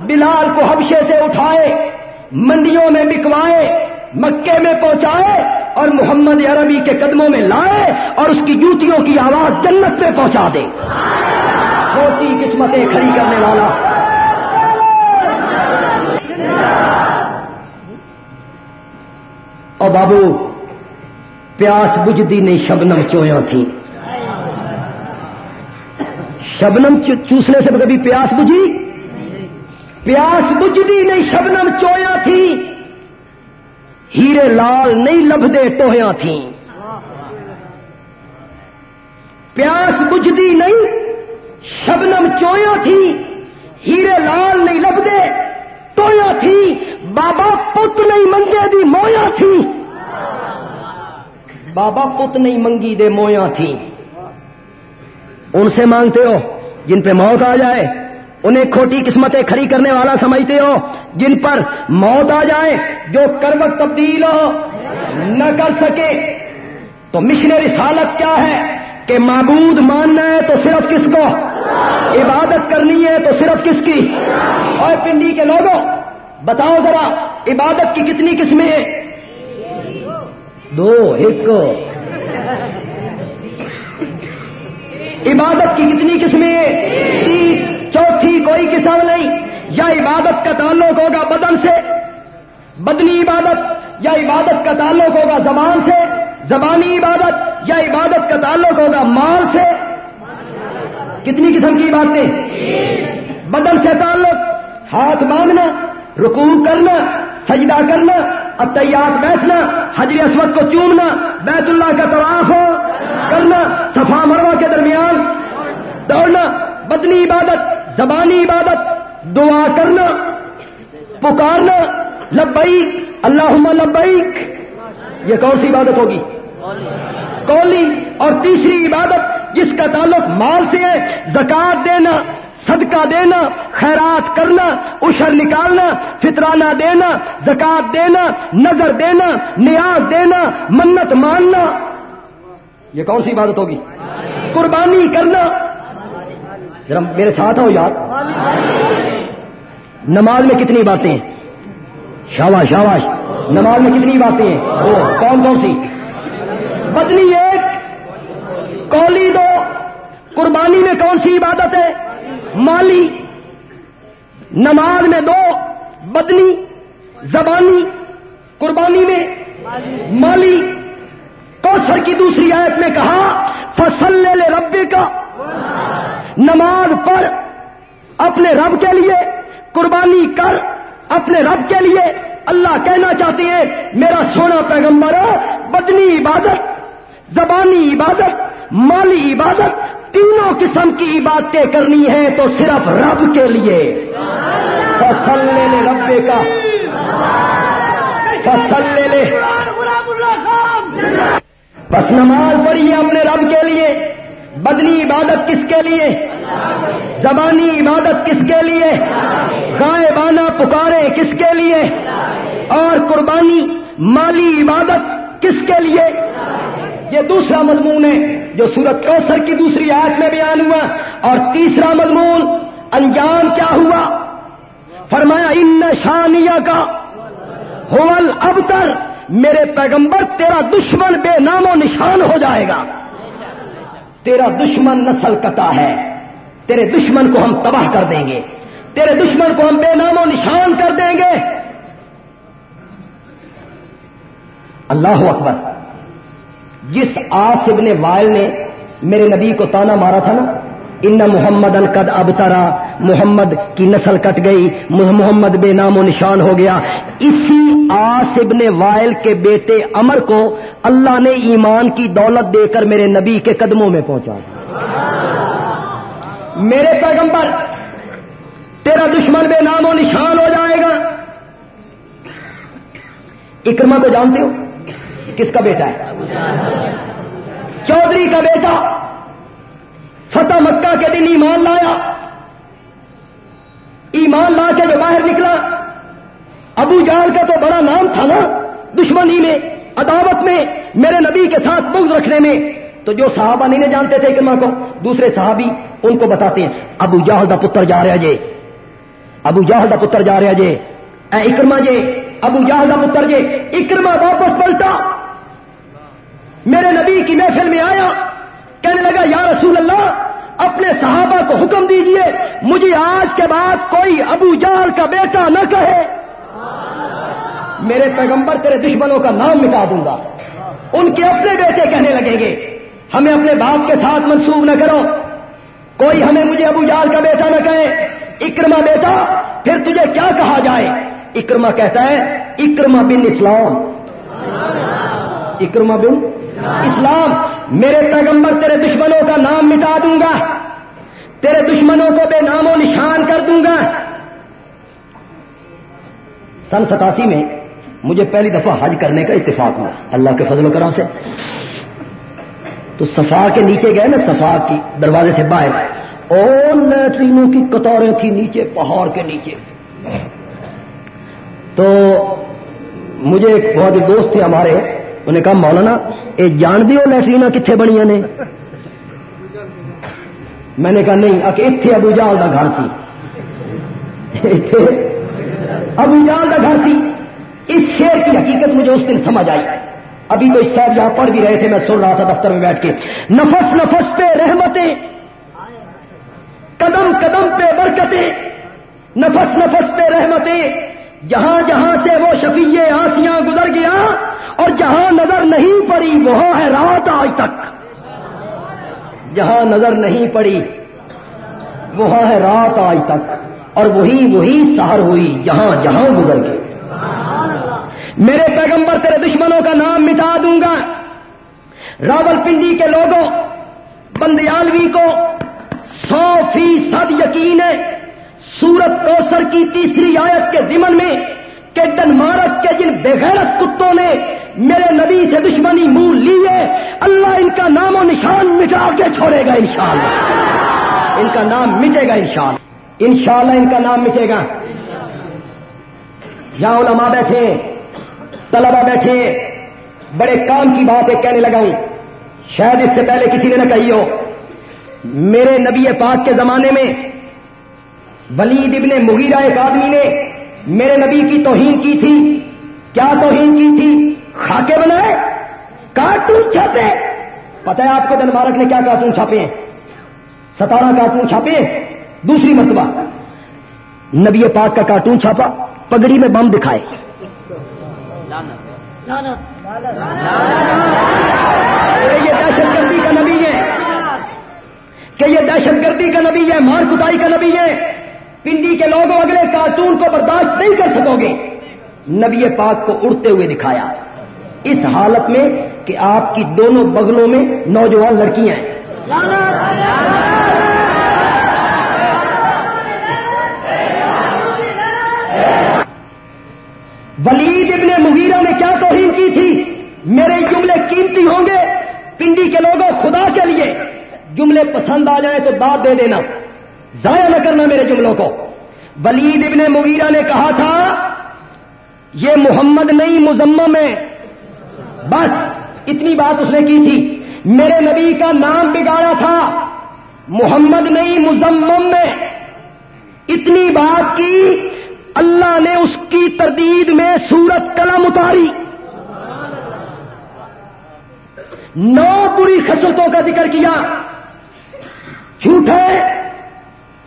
Speaker 2: بلال کو حبشے سے اٹھائے۔ منڈیوں میں بکوائے، مکے میں پہنچائے اور محمد عربی کے قدموں میں لائے اور اس کی جوتیوں کی آواز جنت پہ پہنچا دے۔ چھوٹی قسمتیں کھڑی کرنے والا۔ اور بابو، پیاس بجھتی نہیں شبنم چویا تھی شبنم چوسنے سے کبھی پیاس بجھی پیاس بجھتی نہیں، شبنم چویا تھی۔ ہیرے لال نہیں لبدے ٹویا تھی۔ پیاس بجھتی نہیں، شبنم چویا تھی۔ ہیرے لال نہیں لبدے ٹویا تھی۔ بابا پت نہیں منگے دی مویا تھی۔ بابا پت نہیں منگی دے مویا تھی۔ ان سے مانگتے ہو، جن پہ موت آ جائے۔ انہیں کھوٹی قسمتیں کھڑی کرنے والا سمجھتے ہو، جن پر موت آ جائے، جو کروٹ تبدیل ہو، نہ کر سکے۔ تو مشنری رسالت کیا ہے؟ کہ معبود ماننا ہے تو صرف کس کو؟ عبادت کرنی ہے تو صرف کس کی؟ اور پنڈی کے لوگوں، بتاؤ ذرا، عبادت کی کتنی قسمیں ہیں؟ دو، ایک۔ عبادت کی کتنی قسمیں چوتھی کوئی قسم نہیں، یا عبادت کا تعلق ہوگا بدن سے، بدنی عبادت، یا عبادت کا تعلق ہوگا زبان سے، زبانی عبادت، یا عبادت کا تعلق ہوگا مال سے؟ کتنی قسم کی باتیں؟ بدن سے تعلق، ہاتھ مانگنا رکوع کرنا، سجدہ کرنا اطیات بیٹھنا، حجر اسود کو چومنا، بیت اللہ کا طواف ہو کرنا، صفا مروا کے درمیان دوڑنا بدنی عبادت، زبانی عبادت، دعا کرنا، پکارنا، لبیک اللہ لبیک، یہ کون سی عبادت ہوگی؟ کولی اور تیسری عبادت جس کا تعلق مال سے ہے، زکات دینا، صدقہ دینا، خیرات کرنا اشر نکالنا، فطرانہ دینا، زکات دینا، نظر دینا، نیاز دینا، منت ماننا، یہ کون سی عبادت ہوگی؟ قربانی کرنا ذرا میرے ساتھ ہو یار۔ نماز میں کتنی باتیں ہیں؟ شاباش شاباش نماز میں کتنی باتیں ہیں؟ وہ کون کون سی؟ بدنی ایک۔ کولی دو۔ قربانی میں کون سی عبادت ہے؟ مالی۔ نماز میں دو۔ بدنی زبانی۔ قربانی میں مالی۔ کوسر کی دوسری آیت میں کہا، فصل لے لے ربے کا نماز پڑھ اپنے رب کے لیے، قربانی کر اپنے رب کے لیے۔ اللہ کہنا چاہتے ہیں، میرا سونا پیغمبر، بدنی عبادت، زبانی عبادت، مالی عبادت، تینوں قسم کی عبادتیں کرنی ہے تو صرف رب کے لیے۔ فصل لے لے ربے کا فصل لے لے۔ بس نماز پڑھیے اپنے رب کے لیے۔ بدنی عبادت کس کے لیے؟ زبانی عبادت کس کے لیے؟ گائے بانا پکارے کس کے لیے؟ اور قربانی مالی عبادت کس کے لیے؟ یہ دوسرا مضمون ہے جو سورت کوسر کی دوسری آیت میں بیان ہوا اور تیسرا مضمون، انجام کیا ہوا؟ فرمایا، ان شانیہ کا ہول ابتر میرے پیغمبر تیرا دشمن بے نام و نشان ہو جائے گا۔ تیرا دشمن نسل کتا ہے۔ تیرے دشمن کو ہم تباہ کر دیں گے۔ تیرے دشمن کو ہم بے نام و نشان کر دیں گے۔ اللہ اکبر، جس آس ابن وائل نے میرے نبی کو تانا مارا تھا نا، ان محمد القد ابترا محمد کی نسل کٹ گئی محمد بے نام و نشان ہو گیا۔ اسی آس ابن وائل کے بیٹے امر کو اللہ نے ایمان کی دولت دے کر میرے نبی کے قدموں میں پہنچا میرے پیغمبر، تیرا دشمن بے نام و نشان ہو جائے گا۔ اکرما کو جانتے ہو؟ کس کا بیٹا ہے؟ چودھری کا بیٹا۔ فتح مکہ کے دن ایمان لایا۔ ایمان لا کے جو باہر نکلا، ابو جال کا تو بڑا نام تھا نا، دشمنی میں، عداوت میں، میرے نبی کے ساتھ بغض رکھنے میں۔ تو جو صحابہ نہیں جانتے تھے اکرما کو، دوسرے صحابی ان کو بتاتے ہیں، ابو جہل دا پتر جا رہا جے۔ ابو جہل دا پتر جا رہا جے۔ اے اکرما جے، ابو جہل دا پتر جے۔ اکرما واپس پلٹا۔ میرے نبی کی محفل میں آیا، کہنے لگا، یا رسول اللہ اپنے صحابہ کو حکم دیجیے، مجھے آج کے بعد کوئی ابو جال کا بیٹا نہ کہے۔ میرے پیغمبر تیرے دشمنوں کا نام مٹا دوں گا۔ ان کے اپنے بیٹے کہنے لگیں گے، ہمیں اپنے باپ کے ساتھ منسوخ نہ کرو۔ کوئی ہمیں مجھے ابو جال کا بیٹا نہ کہے۔ اکرما بیٹا، پھر تجھے کیا کہا جائے؟ اکرما کہتا ہے اکرما بن اسلام۔ اکرما بن اسلام۔ میرے پیغمبر تیرے دشمنوں کا نام مٹا دوں گا، تیرے دشمنوں کو بے نام و نشان کر دوں گا۔ سن ستاسی میں مجھے پہلی دفعہ حج کرنے کا اتفاق ہوا۔ اللہ کے فضل و کرم سے۔ تو صفا کے نیچے گئے نا، صفا کی دروازے سے باہر۔ اور لیٹرینوں کی قطاریں تھی نیچے، پہاڑ کے نیچے۔ تو مجھے ایک بہت ہی دوست تھے ہمارے۔ انہیں کہا، مولانا یہ جان دیو لیٹرین کتنے بنیا نے? میں نے کہا، نہیں اتنے ابو جال کا گھر سی. ابو جال کا گھر سی۔ اس شیر کی حقیقت مجھے اس دن سمجھ آئی۔ ابھی تو اس صاحب یہاں پڑھ بھی رہے تھے، میں سن رہا تھا دفتر میں بیٹھ کے۔ نفس نفس پہ رحمتیں، قدم قدم پہ برکتیں۔ نفس نفس پہ رحمتیں۔ جہاں جہاں سے وہ شفیع آسیاں گزر گیا اور جہاں نظر نہیں پڑی وہاں ہے رات آج تک۔ جہاں نظر نہیں پڑی، وہاں ہے رات آج تک۔ اور وہی وہی سہر ہوئی جہاں جہاں گزر گئی۔ میرے پیغمبر، تیرے دشمنوں کا نام مٹا دوں گا۔ راول پنڈی کے لوگوں، بندیالوی کو سو فیصد یقین ہے۔ سورت کوسر کی تیسری آیت کے ضمن میں، کہ ڈنمارک کے جن بےغیرت کتوں نے میرے نبی سے دشمنی مول لی ہے اللہ ان کا نام و نشان مٹا کے چھوڑے گا انشاءاللہ۔ ان کا نام مٹے گا انشاءاللہ۔ انشاءاللہ ان کا نام مٹے گا۔ یہاں علماء بیٹھے طلبہ بیٹھے، بڑے کام کی بات ہے کہنے لگا ہوں۔ شاید اس سے پہلے کسی نے نہ کہی ہو، میرے نبی پاک کے زمانے میں ولید ابن مغیرہ ایک آدمی نے میرے نبی کی توہین کی تھی۔ کیا توہین کی تھی؟ خاکے بنائے، کارٹون چھاپے۔ پتہ ہے آپ کو دنمارک نے کیا کارٹون چھاپے ہیں؟ ستارہ کارٹون چھاپے ہیں، دوسری مرتبہ۔ نبی پاک کا کارٹون چھاپا، پگڑی میں بم دکھائے۔ یہ دہشت گردی کا نبی ہے۔ کہ یہ دہشت گردی کا نبی ہے، مار کٹائی کا نبی ہے۔ پنڈی کے لوگوں اگلے کارٹون کو برداشت نہیں کر سکو گے۔ نبی پاک کو اڑتے ہوئے دکھایا۔ اس حالت میں کہ آپ کی دونوں بغلوں میں نوجوان لڑکیاں ہیں۔ ولید ابن مغیرہ نے کیا توہین کی تھی؟ میرے جملے قیمتی ہوں گے پنڈی کے لوگوں خدا کے لیے۔ جملے پسند آ جائیں تو داد دے دینا۔ ضائع نہ کرنا میرے جملوں کو۔ ولید ابن مغیرہ نے کہا تھا، یہ محمد نہیں، مزمم ہے بس اتنی بات اس نے کی تھی۔ میرے نبی کا نام بگاڑا تھا۔ محمد نہیں مزمم میں۔ اتنی بات کی، اللہ نے اس کی تردید میں سورت قلم اتاری۔ نو بری خصلتوں کا ذکر کیا۔ جھوٹ ہے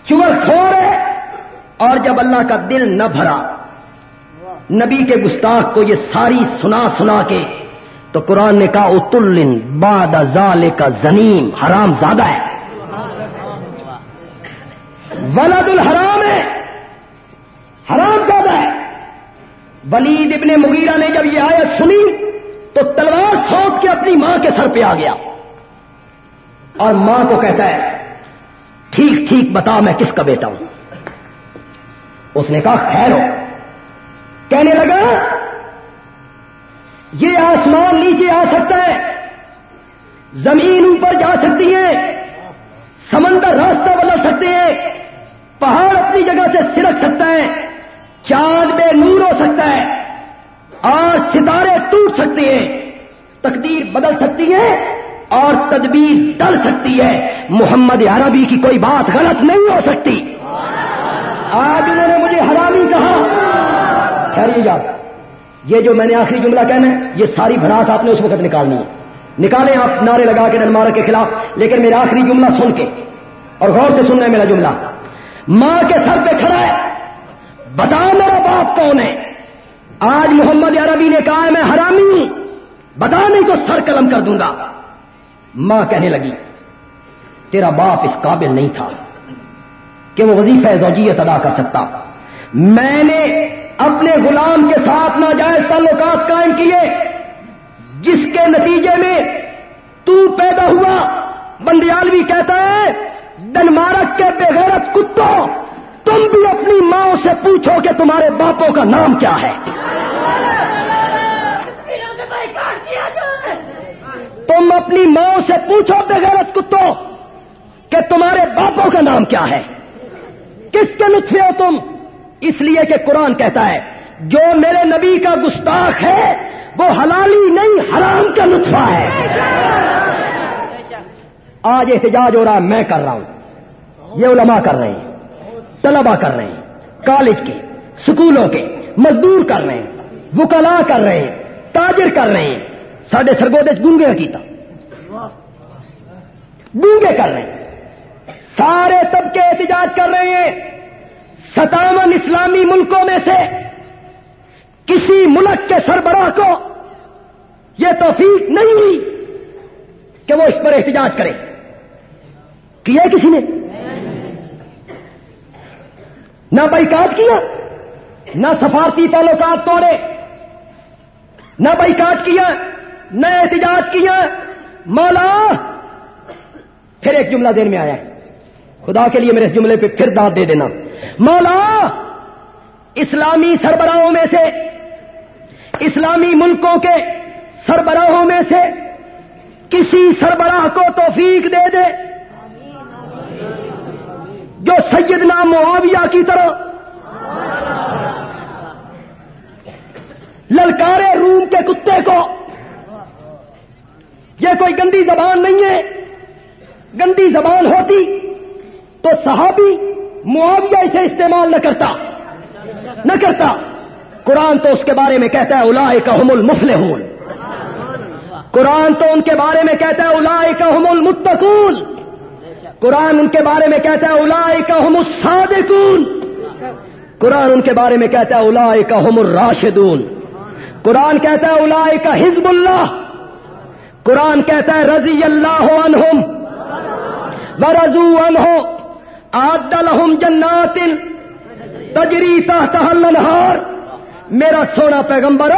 Speaker 2: چور خور ہے اور جب اللہ کا دل نہ بھرا، نبی کے گستاخ کو یہ ساری سنا سنا کے تو قرآن نے کہا، اتلن باد ازال کا زنیم. حرام زیادہ ہے۔ ولد الحرام ہے۔ حرام زیادہ ہے۔ ولید ابن مغیرہ نے جب یہ آیت سنی، تو تلوار سونپ کے اپنی ماں کے سر پہ آ گیا۔ اور ماں کو کہتا ہے، ٹھیک ٹھیک، بتا میں کس کا بیٹا ہوں؟ اس نے کہا، خیر ہو۔ کہنے لگا یہ آسمان نیچے آ سکتا ہے۔ زمین اوپر جا سکتی ہے سمندر راستہ بدل سکتے ہیں۔ پہاڑ اپنی جگہ سے سرک سکتا ہے۔ چاند بے نور ہو سکتا ہے۔ اور ستارے ٹوٹ سکتے ہیں۔ تقدیر بدل سکتی ہے اور تدبیر ڈل سکتی ہے۔ محمد عربی کی کوئی بات غلط نہیں ہو سکتی۔ آج انہوں نے مجھے حرامی کہا۔ خیر یہ جو میں نے آخری جملہ کہنا ہے، یہ ساری بھڑاس آپ نے اس وقت نکالنی ہے۔ نکالیں آپ نعرے لگا کے نرمارک کے خلاف، لیکن میرا آخری جملہ سن کے۔ اور غور سے سننا ہے میرا جملہ۔ ماں کے سر پہ کھڑا ہے بتا میرا باپ کون ہے؟ آج محمد عربی نے کہا ہے، میں حرامی ہوں۔ بتا نہیں تو سر قلم کر دوں گا۔ ماں کہنے لگی، تیرا باپ اس قابل نہیں تھا کہ وہ وظیفہ زوجیت ادا کر سکتا۔ میں نے اپنے غلام کے ساتھ ناجائز تعلقات قائم کیے، جس کے نتیجے میں تو پیدا ہوا۔ بندیال بھی کہتا ہے، ڈنمارک کے بغیرت کتوں، تم بھی اپنی ماں سے پوچھو کہ تمہارے باپوں کا نام کیا ہے۔ تم اپنی ماں سے پوچھو بغیرت کتوں کہ تمہارے باپوں کا نام کیا ہے۔ کس کے نطفے ہو تم؟ اس لیے کہ قرآن کہتا ہے، جو میرے نبی کا گستاخ ہے، وہ حلالی نہیں، حرام کا نطفہ ہے۔ آج احتجاج ہو رہا ہے، میں کر رہا ہوں۔ یہ علماء کر رہے ہیں طلبا کر رہے ہیں، کالج کے، سکولوں کے، مزدور کر رہے ہیں وکلا کر رہے ہیں، تاجر کر رہے ہیں۔ ساڈے سرگودے گونگے کیتا۔ گونگے کر رہے ہیں۔ سارے طبقے احتجاج کر رہے ہیں۔ ستاون اسلامی ملکوں میں سے کسی ملک کے سربراہ کو یہ توفیق نہیں ہوئی کہ وہ اس پر احتجاج کرے۔ کیا کسی نے؟ نہ بائیکاٹ کیا، نہ سفارتی تعلقات توڑے، نہ بائیکاٹ کیا، نہ احتجاج کیا۔ مولا، پھر ایک جملہ دیر میں آیا خدا کے لیے میرے اس جملے پہ پھر داد دے دینا۔ مولا، اسلامی سربراہوں میں سے، اسلامی ملکوں کے سربراہوں میں سے کسی سربراہ کو توفیق دے دے۔ جو سیدنا معاویہ کی طرح للکارے روم کے کتے کو، یہ کوئی گندی زبان نہیں ہے، گندی زبان ہوتی تو صحابی معاویہ اسے استعمال نہ کرتا نہ کرتا۔ قرآن تو اس کے بارے میں کہتا ہے الا کا حمل مفل قرآن تو ان کے بارے میں کہتا ہے الا کا حمل متقول قرآن ان کے بارے میں کہتا ہے الا کا حم الصادقون۔ قرآن ان کے بارے میں کہتا ہے الا کا حم الراشدون۔ قرآن کہتا ہے الا کا حزب اللہ۔ قرآن کہتا ہے، رضی اللہ عنہم۔ و رضو عنہ۔ آد الحم جنات تجری تحت الانہار۔ میرا سونا پیغمبر،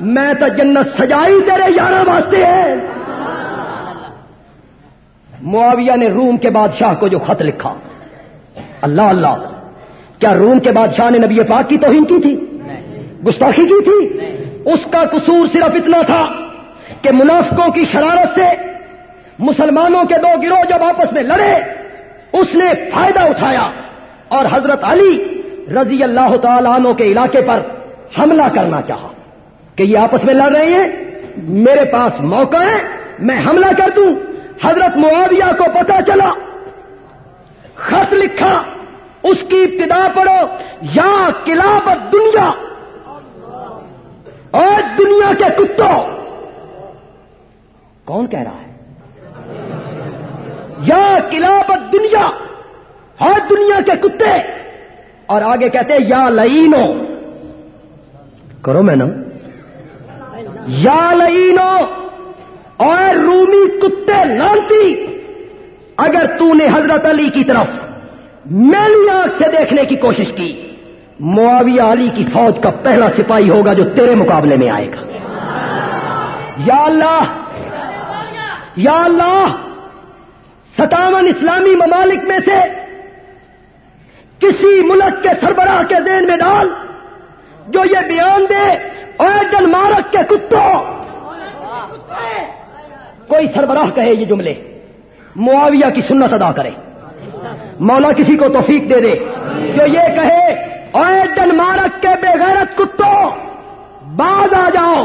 Speaker 2: میں تو جنت سجائی تیرے یارہ واسطے ہے۔ معاویہ نے روم کے بادشاہ کو جو خط لکھا، اللہ اللہ، کیا روم کے بادشاہ نے نبی پاک کی توہین کی تھی؟ گستاخی کی تھی؟ اس کا قصور صرف اتنا تھا کہ منافقوں کی شرارت سے مسلمانوں کے دو گروہ جب آپس میں لڑے اس نے فائدہ اٹھایا اور حضرت علی رضی اللہ تعالیٰ عنہ کے علاقے پر حملہ کرنا چاہا کہ یہ آپس میں لڑ رہے ہیں، میرے پاس موقع ہے، میں حملہ کر دوں۔ حضرت معاویہ کو پتا چلا، خط لکھا، اس کی ابتدا پڑھو، یا کلابت دنیا۔ اور دنیا کے کتوں۔ کون کہہ رہا ہے؟ یا کلابت دنیا، ہر دنیا کے کتے۔ اور آگے کہتے ہیں، یا لئینو۔ کرو میں نا۔ یا لئینو۔ اور رومی کتے لانتی۔ اگر تو نے حضرت علی کی طرف میلی آنکھ سے دیکھنے کی کوشش کی، معاویہ علی کی فوج کا پہلا سپاہی ہوگا جو تیرے مقابلے میں آئے گا۔ یا اللہ۔ یا اللہ۔ ستاون اسلامی ممالک میں سے کسی ملک کے سربراہ کے دین میں ڈال جو یہ بیان دے اور ڈنمارک کے کتوں کوئی سربراہ کہے یہ جملے، معاویہ کی سنت ادا کرے۔ مولا کسی کو توفیق دے دے۔ جو یہ کہے، اور ڈنمارک کے بے غیرت کتوں باز آ جاؤ،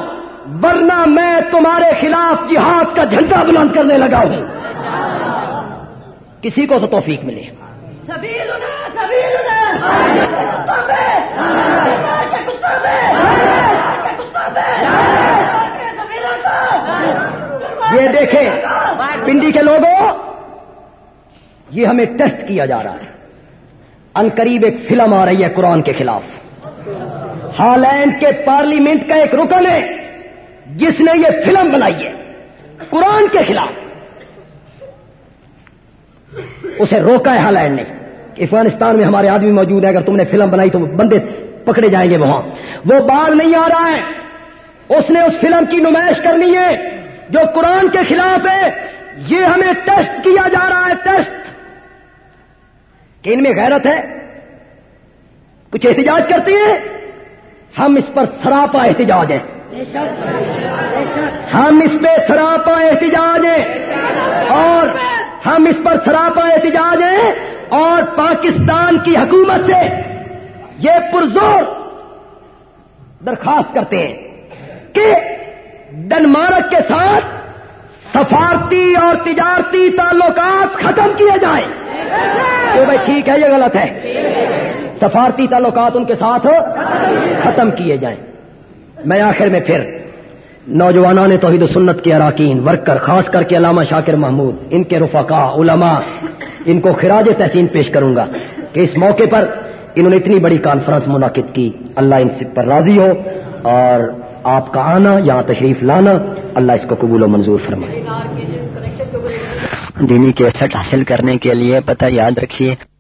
Speaker 2: ورنہ میں تمہارے خلاف جہاد کا جھنڈا بلند کرنے لگا ہوں۔ کسی کو تو توفیق ملے۔ یہ دیکھیں پنڈی کے لوگوں یہ ہمیں ٹیسٹ کیا جا رہا ہے۔ ان قریب ایک فلم آ رہی ہے قرآن کے خلاف۔ ہالینڈ کے پارلیمنٹ کا ایک رکن ہے جس نے یہ فلم بنائی ہے قرآن کے خلاف۔ اسے روکا ہے ہالینڈ نے۔ افغانستان میں ہمارے آدمی موجود ہے اگر تم نے فلم بنائی تو بندے پکڑے جائیں گے وہاں۔ وہ بال نہیں آ رہا ہے۔ اس نے اس فلم کی نمائش کرنی ہے جو قرآن کے خلاف ہے۔ یہ ہمیں ٹیسٹ کیا جا رہا ہے، ٹیسٹ۔ کہ ان میں غیرت ہے۔ کچھ احتجاج کرتے ہیں؟ ہم اس پر سراپا احتجاج ہیں۔ ہم اس پہ سراپا احتجاج ہیں۔ اور ہم اس پر سراپا احتجاج ہیں اور پاکستان کی حکومت سے یہ پرزور درخواست کرتے ہیں کہ ڈنمارک کے ساتھ سفارتی اور تجارتی تعلقات ختم کیے جائیں۔ تو بھائی ٹھیک ہے، یہ غلط ہے۔ سفارتی تعلقات ان کے ساتھ ختم کیے جائیں۔ میں آخر میں پھر نوجوانوں نے توحید و سنت کے اراکین ورکر خاص کر کے علامہ شاکر محمود ان کے رفقا علماء ان کو خراج تحسین پیش کروں گا کہ اس موقع پر انہوں نے اتنی بڑی کانفرنس منعقد کی۔ اللہ ان سے پر راضی ہو اور آپ کا آنا یہاں تشریف لانا اللہ اس کو قبول و منظور فرمائے۔
Speaker 3: دینی کیسٹ حاصل کرنے کے لیے پتہ یاد رکھیے۔